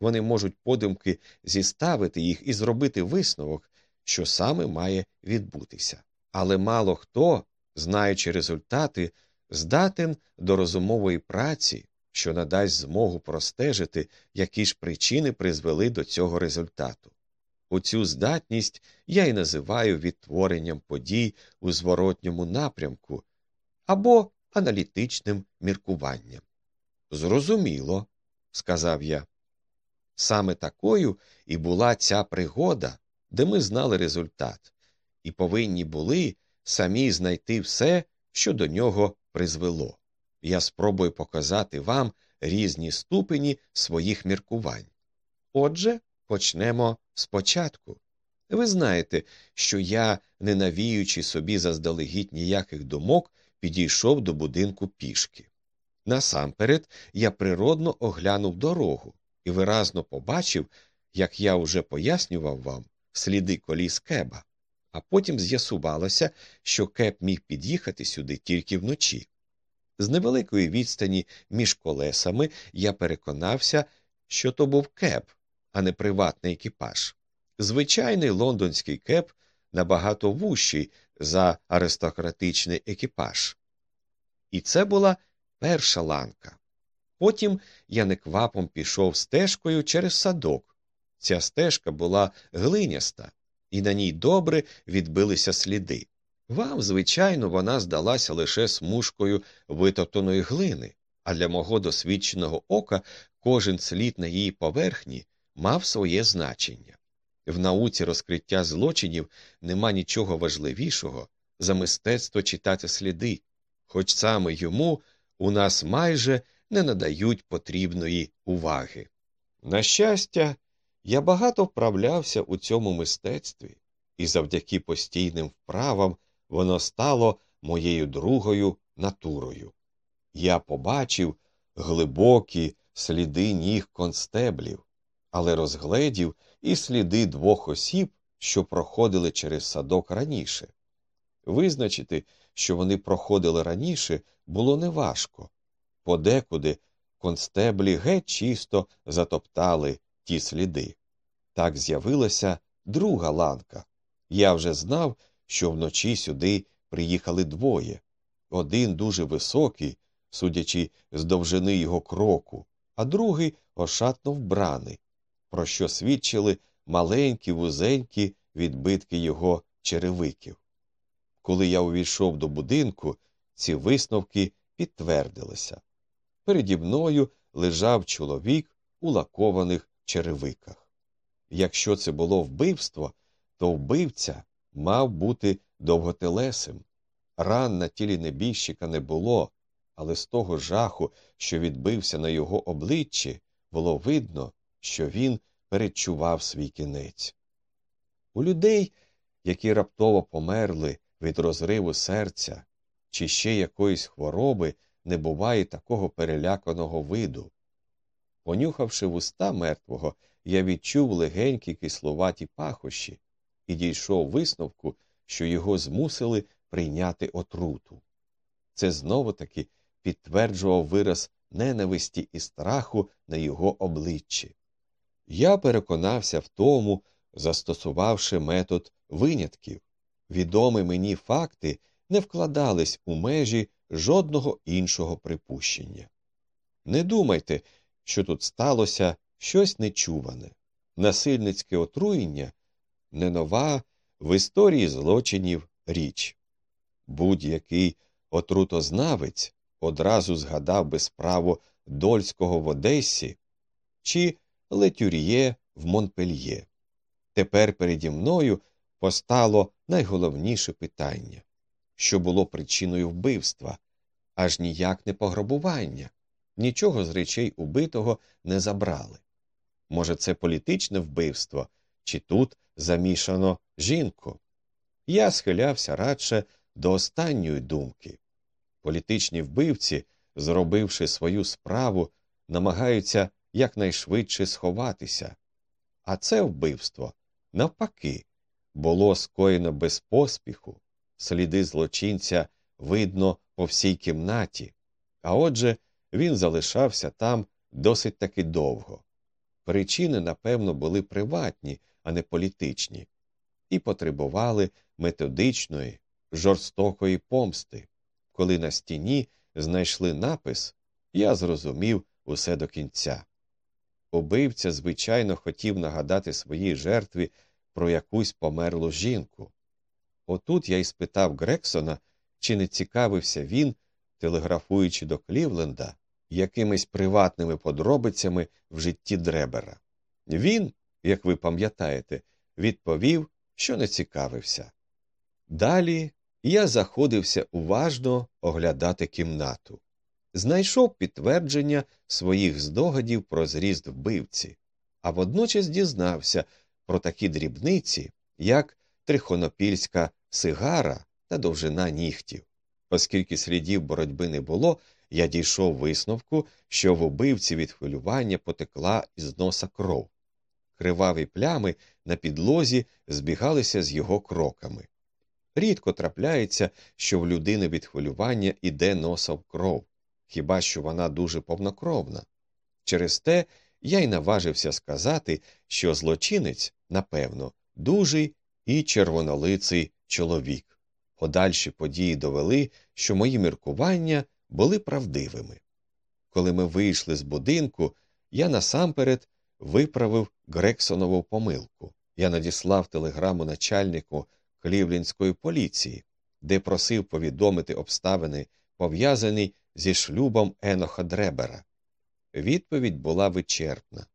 Вони можуть подумки зіставити їх і зробити висновок, що саме має відбутися. Але мало хто, знаючи результати, здатен до розумової праці, що надасть змогу простежити, які ж причини призвели до цього результату. Оцю здатність я й називаю відтворенням подій у зворотньому напрямку або аналітичним міркуванням. Зрозуміло, сказав я. Саме такою і була ця пригода, де ми знали результат, і повинні були самі знайти все, що до нього призвело. Я спробую показати вам різні ступені своїх міркувань. Отже, почнемо спочатку. Ви знаєте, що я, не навіючи собі заздалегідь ніяких думок, підійшов до будинку пішки. Насамперед я природно оглянув дорогу і виразно побачив, як я вже пояснював вам, сліди коліс кеба, а потім з'ясувалося, що кеб міг під'їхати сюди тільки вночі. З невеликої відстані між колесами я переконався, що то був кеб, а не приватний екіпаж. Звичайний лондонський кеб набагато вущий за аристократичний екіпаж. І це була перша ланка. Потім я неквапом пішов стежкою через садок. Ця стежка була глиняста, і на ній добре відбилися сліди. Вам, звичайно, вона здалася лише смужкою витоптаної глини, а для мого досвідченого ока кожен слід на її поверхні мав своє значення. В науці розкриття злочинів нема нічого важливішого за мистецтво читати сліди, хоч саме йому у нас майже не надають потрібної уваги. На щастя, я багато вправлявся у цьому мистецтві, і завдяки постійним вправам воно стало моєю другою натурою. Я побачив глибокі сліди ніг констеблів, але розгледів і сліди двох осіб, що проходили через садок раніше. Визначити, що вони проходили раніше, було неважко. Подекуди констеблі геть чисто затоптали ті сліди. Так з'явилася друга ланка. Я вже знав, що вночі сюди приїхали двоє один дуже високий, судячи з довжини його кроку, а другий ошатно вбраний, про що свідчили маленькі вузенькі відбитки його черевиків. Коли я увійшов до будинку, ці висновки підтвердилися. Переді мною лежав чоловік у лакованих черевиках. Якщо це було вбивство, то вбивця мав бути довготелесим. Ран на тілі небіжчика не було, але з того жаху, що відбився на його обличчі, було видно, що він передчував свій кінець. У людей, які раптово померли від розриву серця чи ще якоїсь хвороби, не буває такого переляканого виду. Понюхавши вуста мертвого, я відчув легенькі кислуваті пахощі і дійшов висновку, що його змусили прийняти отруту. Це знову таки підтверджував вираз ненависті і страху на його обличчі. Я переконався в тому, застосувавши метод винятків. Відомі мені факти не вкладались у межі жодного іншого припущення. Не думайте, що тут сталося щось нечуване. Насильницьке отруєння не нова в історії злочинів річ. Будь-який отрутознавець одразу згадав би справу Дольського в Одесі чи Летюр'є в Монпельє. Тепер переді мною постало найголовніше питання, що було причиною вбивства, аж ніяк не пограбування, нічого з речей убитого не забрали. Може, це політичне вбивство, чи тут замішано жінку? Я схилявся радше до останньої думки. Політичні вбивці, зробивши свою справу, намагаються якнайшвидше сховатися, а це вбивство, навпаки, було скоєно без поспіху, сліди злочинця видно по всій кімнаті, а отже, він залишався там досить таки довго. Причини, напевно, були приватні, а не політичні, і потребували методичної, жорстокої помсти. Коли на стіні знайшли напис, я зрозумів усе до кінця. Убивця, звичайно, хотів нагадати своїй жертві про якусь померлу жінку. Отут я й спитав Грексона, чи не цікавився він, телеграфуючи до Клівленда, якимись приватними подробицями в житті Дребера. Він, як ви пам'ятаєте, відповів, що не цікавився. Далі я заходився уважно оглядати кімнату. Знайшов підтвердження своїх здогадів про зріст вбивці, а водночас дізнався про такі дрібниці, як трихонопільська сигара та довжина нігтів. Оскільки слідів боротьби не було, я дійшов висновку, що в убивці від хвилювання потекла із носа кров. Криваві плями на підлозі збігалися з його кроками. Рідко трапляється, що в людини від хвилювання іде носа в кров, хіба що вона дуже повнокровна. Через те я й наважився сказати, що злочинець, напевно, дужий і червонолиций чоловік. Подальші події довели, що мої міркування були правдивими. Коли ми вийшли з будинку, я насамперед виправив Грексонову помилку. Я надіслав телеграму начальнику Клівлінської поліції, де просив повідомити обставини, пов'язані зі шлюбом Еноха Дребера. Відповідь була вичерпна.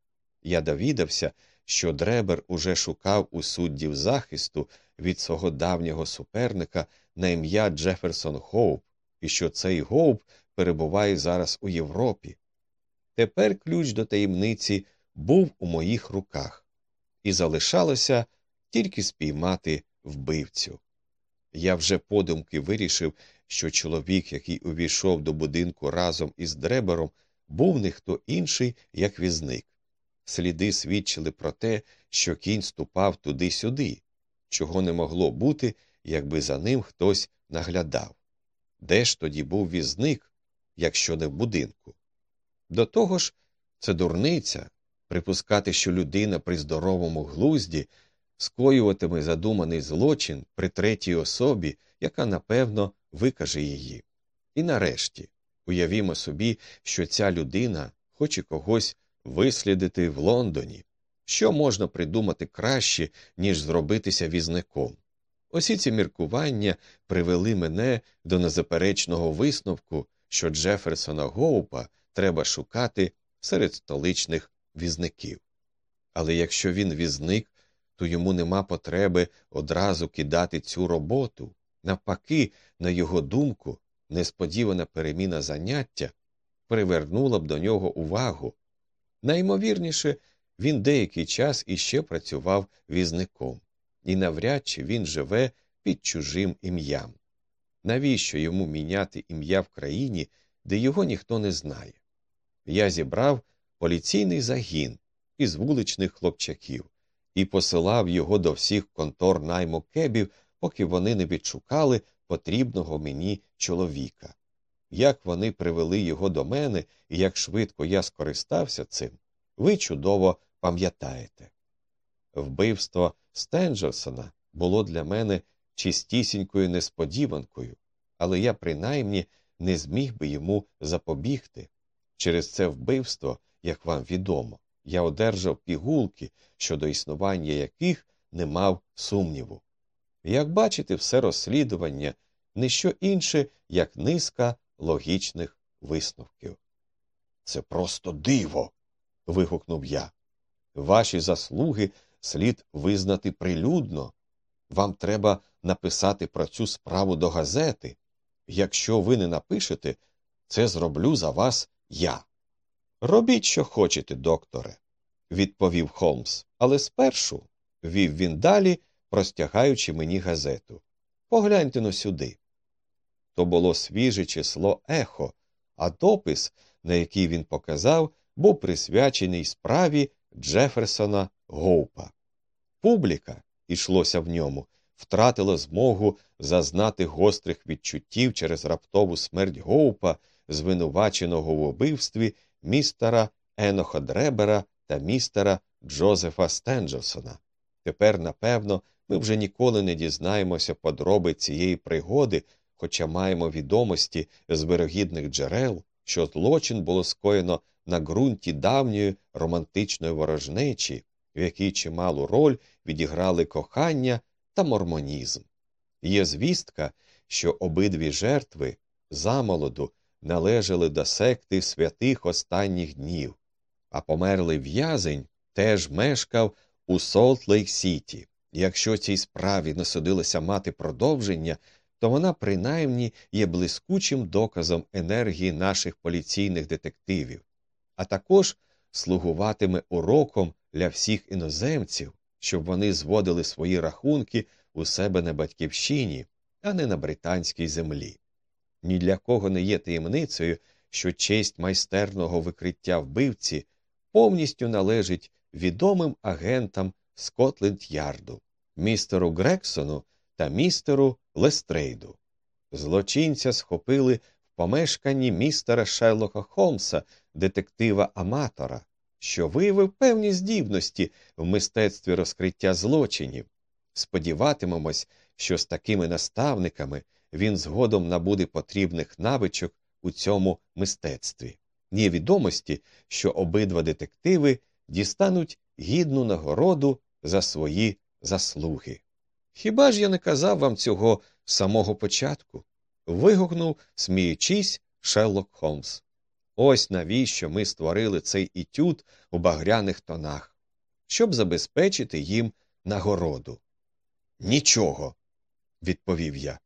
Я довідався, що Дребер уже шукав у суддів захисту від свого давнього суперника на ім'я Джеферсон Хоуп, і що цей Гоуп перебуває зараз у Європі. Тепер ключ до таємниці був у моїх руках, і залишалося тільки спіймати вбивцю. Я вже подумки вирішив, що чоловік, який увійшов до будинку разом із дребером, був не хто інший, як візник. Сліди свідчили про те, що кінь ступав туди-сюди, чого не могло бути, якби за ним хтось наглядав. Де ж тоді був візник, якщо не в будинку? До того ж, це дурниця припускати, що людина при здоровому глузді скоюватиме задуманий злочин при третій особі, яка напевно викаже її. І нарешті уявімо собі, що ця людина хоче когось вислідити в Лондоні. Що можна придумати краще, ніж зробитися візником? Усі ці міркування привели мене до незаперечного висновку, що Джеферсона Гоупа треба шукати серед столичних візників. Але якщо він візник, то йому нема потреби одразу кидати цю роботу. Навпаки, на його думку, несподівана переміна заняття привернула б до нього увагу. Наймовірніше, він деякий час іще працював візником, і навряд чи він живе під чужим ім'ям. Навіщо йому міняти ім'я в країні, де його ніхто не знає? Я зібрав поліційний загін із вуличних хлопчаків і посилав його до всіх контор найму кебів, поки вони не відшукали потрібного мені чоловіка. Як вони привели його до мене і як швидко я скористався цим, ви чудово пам'ятаєте. Вбивство Стенджерсона було для мене чистісінькою несподіванкою, але я принаймні не зміг би йому запобігти. Через це вбивство, як вам відомо, я одержав пігулки, щодо існування яких не мав сумніву. Як бачите, все розслідування не що інше, як низка логічних висновків. Це просто диво. вигукнув я. Ваші заслуги слід визнати прилюдно. Вам треба написати про цю справу до газети. Якщо ви не напишете, це зроблю за вас я. Робіть, що хочете, докторе, відповів Холмс, але спершу вів він далі, простягаючи мені газету. Погляньте но сюди. То було свіже число ехо, а допис, на який він показав, був присвячений справі Джеферсона Гоупа. Публіка, ішлося в ньому, втратила змогу зазнати гострих відчуттів через раптову смерть Гоупа, звинуваченого в убивстві містера Еноха Дребера та містера Джозефа Стенджерсона. Тепер, напевно, ми вже ніколи не дізнаємося подроби цієї пригоди, хоча маємо відомості з вирогідних джерел, що злочин було скоєно на ґрунті давньої романтичної ворожнечі, в якій чималу роль відіграли кохання та мормонізм. Є звістка, що обидві жертви замолоду належали до секти святих останніх днів, а померлий в'язень теж мешкав у Солт Лейк Сіті. Якщо цій справі не судилося мати продовження, то вона принаймні є блискучим доказом енергії наших поліційних детективів, а також слугуватиме уроком для всіх іноземців, щоб вони зводили свої рахунки у себе на батьківщині, а не на британській землі. Ні для кого не є таємницею, що честь майстерного викриття вбивці повністю належить відомим агентам Скотленд Ярду, містеру Грексону та містеру Лестрейду. Злочинця схопили помешканні містера Шерлока Холмса, детектива аматора, що виявив певні здібності в мистецтві розкриття злочинів. Сподіватимемось, що з такими наставниками він згодом набуде потрібних навичок у цьому мистецтві. Є відомості, що обидва детективи дістануть гідну нагороду за свої заслуги. Хіба ж я не казав вам цього з самого початку? Вигукнув, сміючись, Шерлок Холмс. Ось навіщо ми створили цей ітюд у багряних тонах, щоб забезпечити їм нагороду. Нічого, відповів я.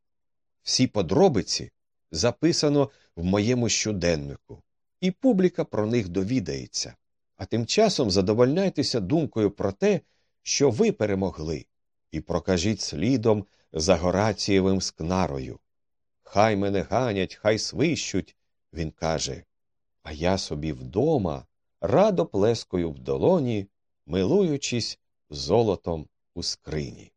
Всі подробиці записано в моєму щоденнику, і публіка про них довідається. А тим часом задовольняйтеся думкою про те, що ви перемогли, і прокажіть слідом за Горацієвим скнарою. Хай мене ганять, хай свищуть, він каже, а я собі вдома радо плескою в долоні, милуючись золотом у скрині.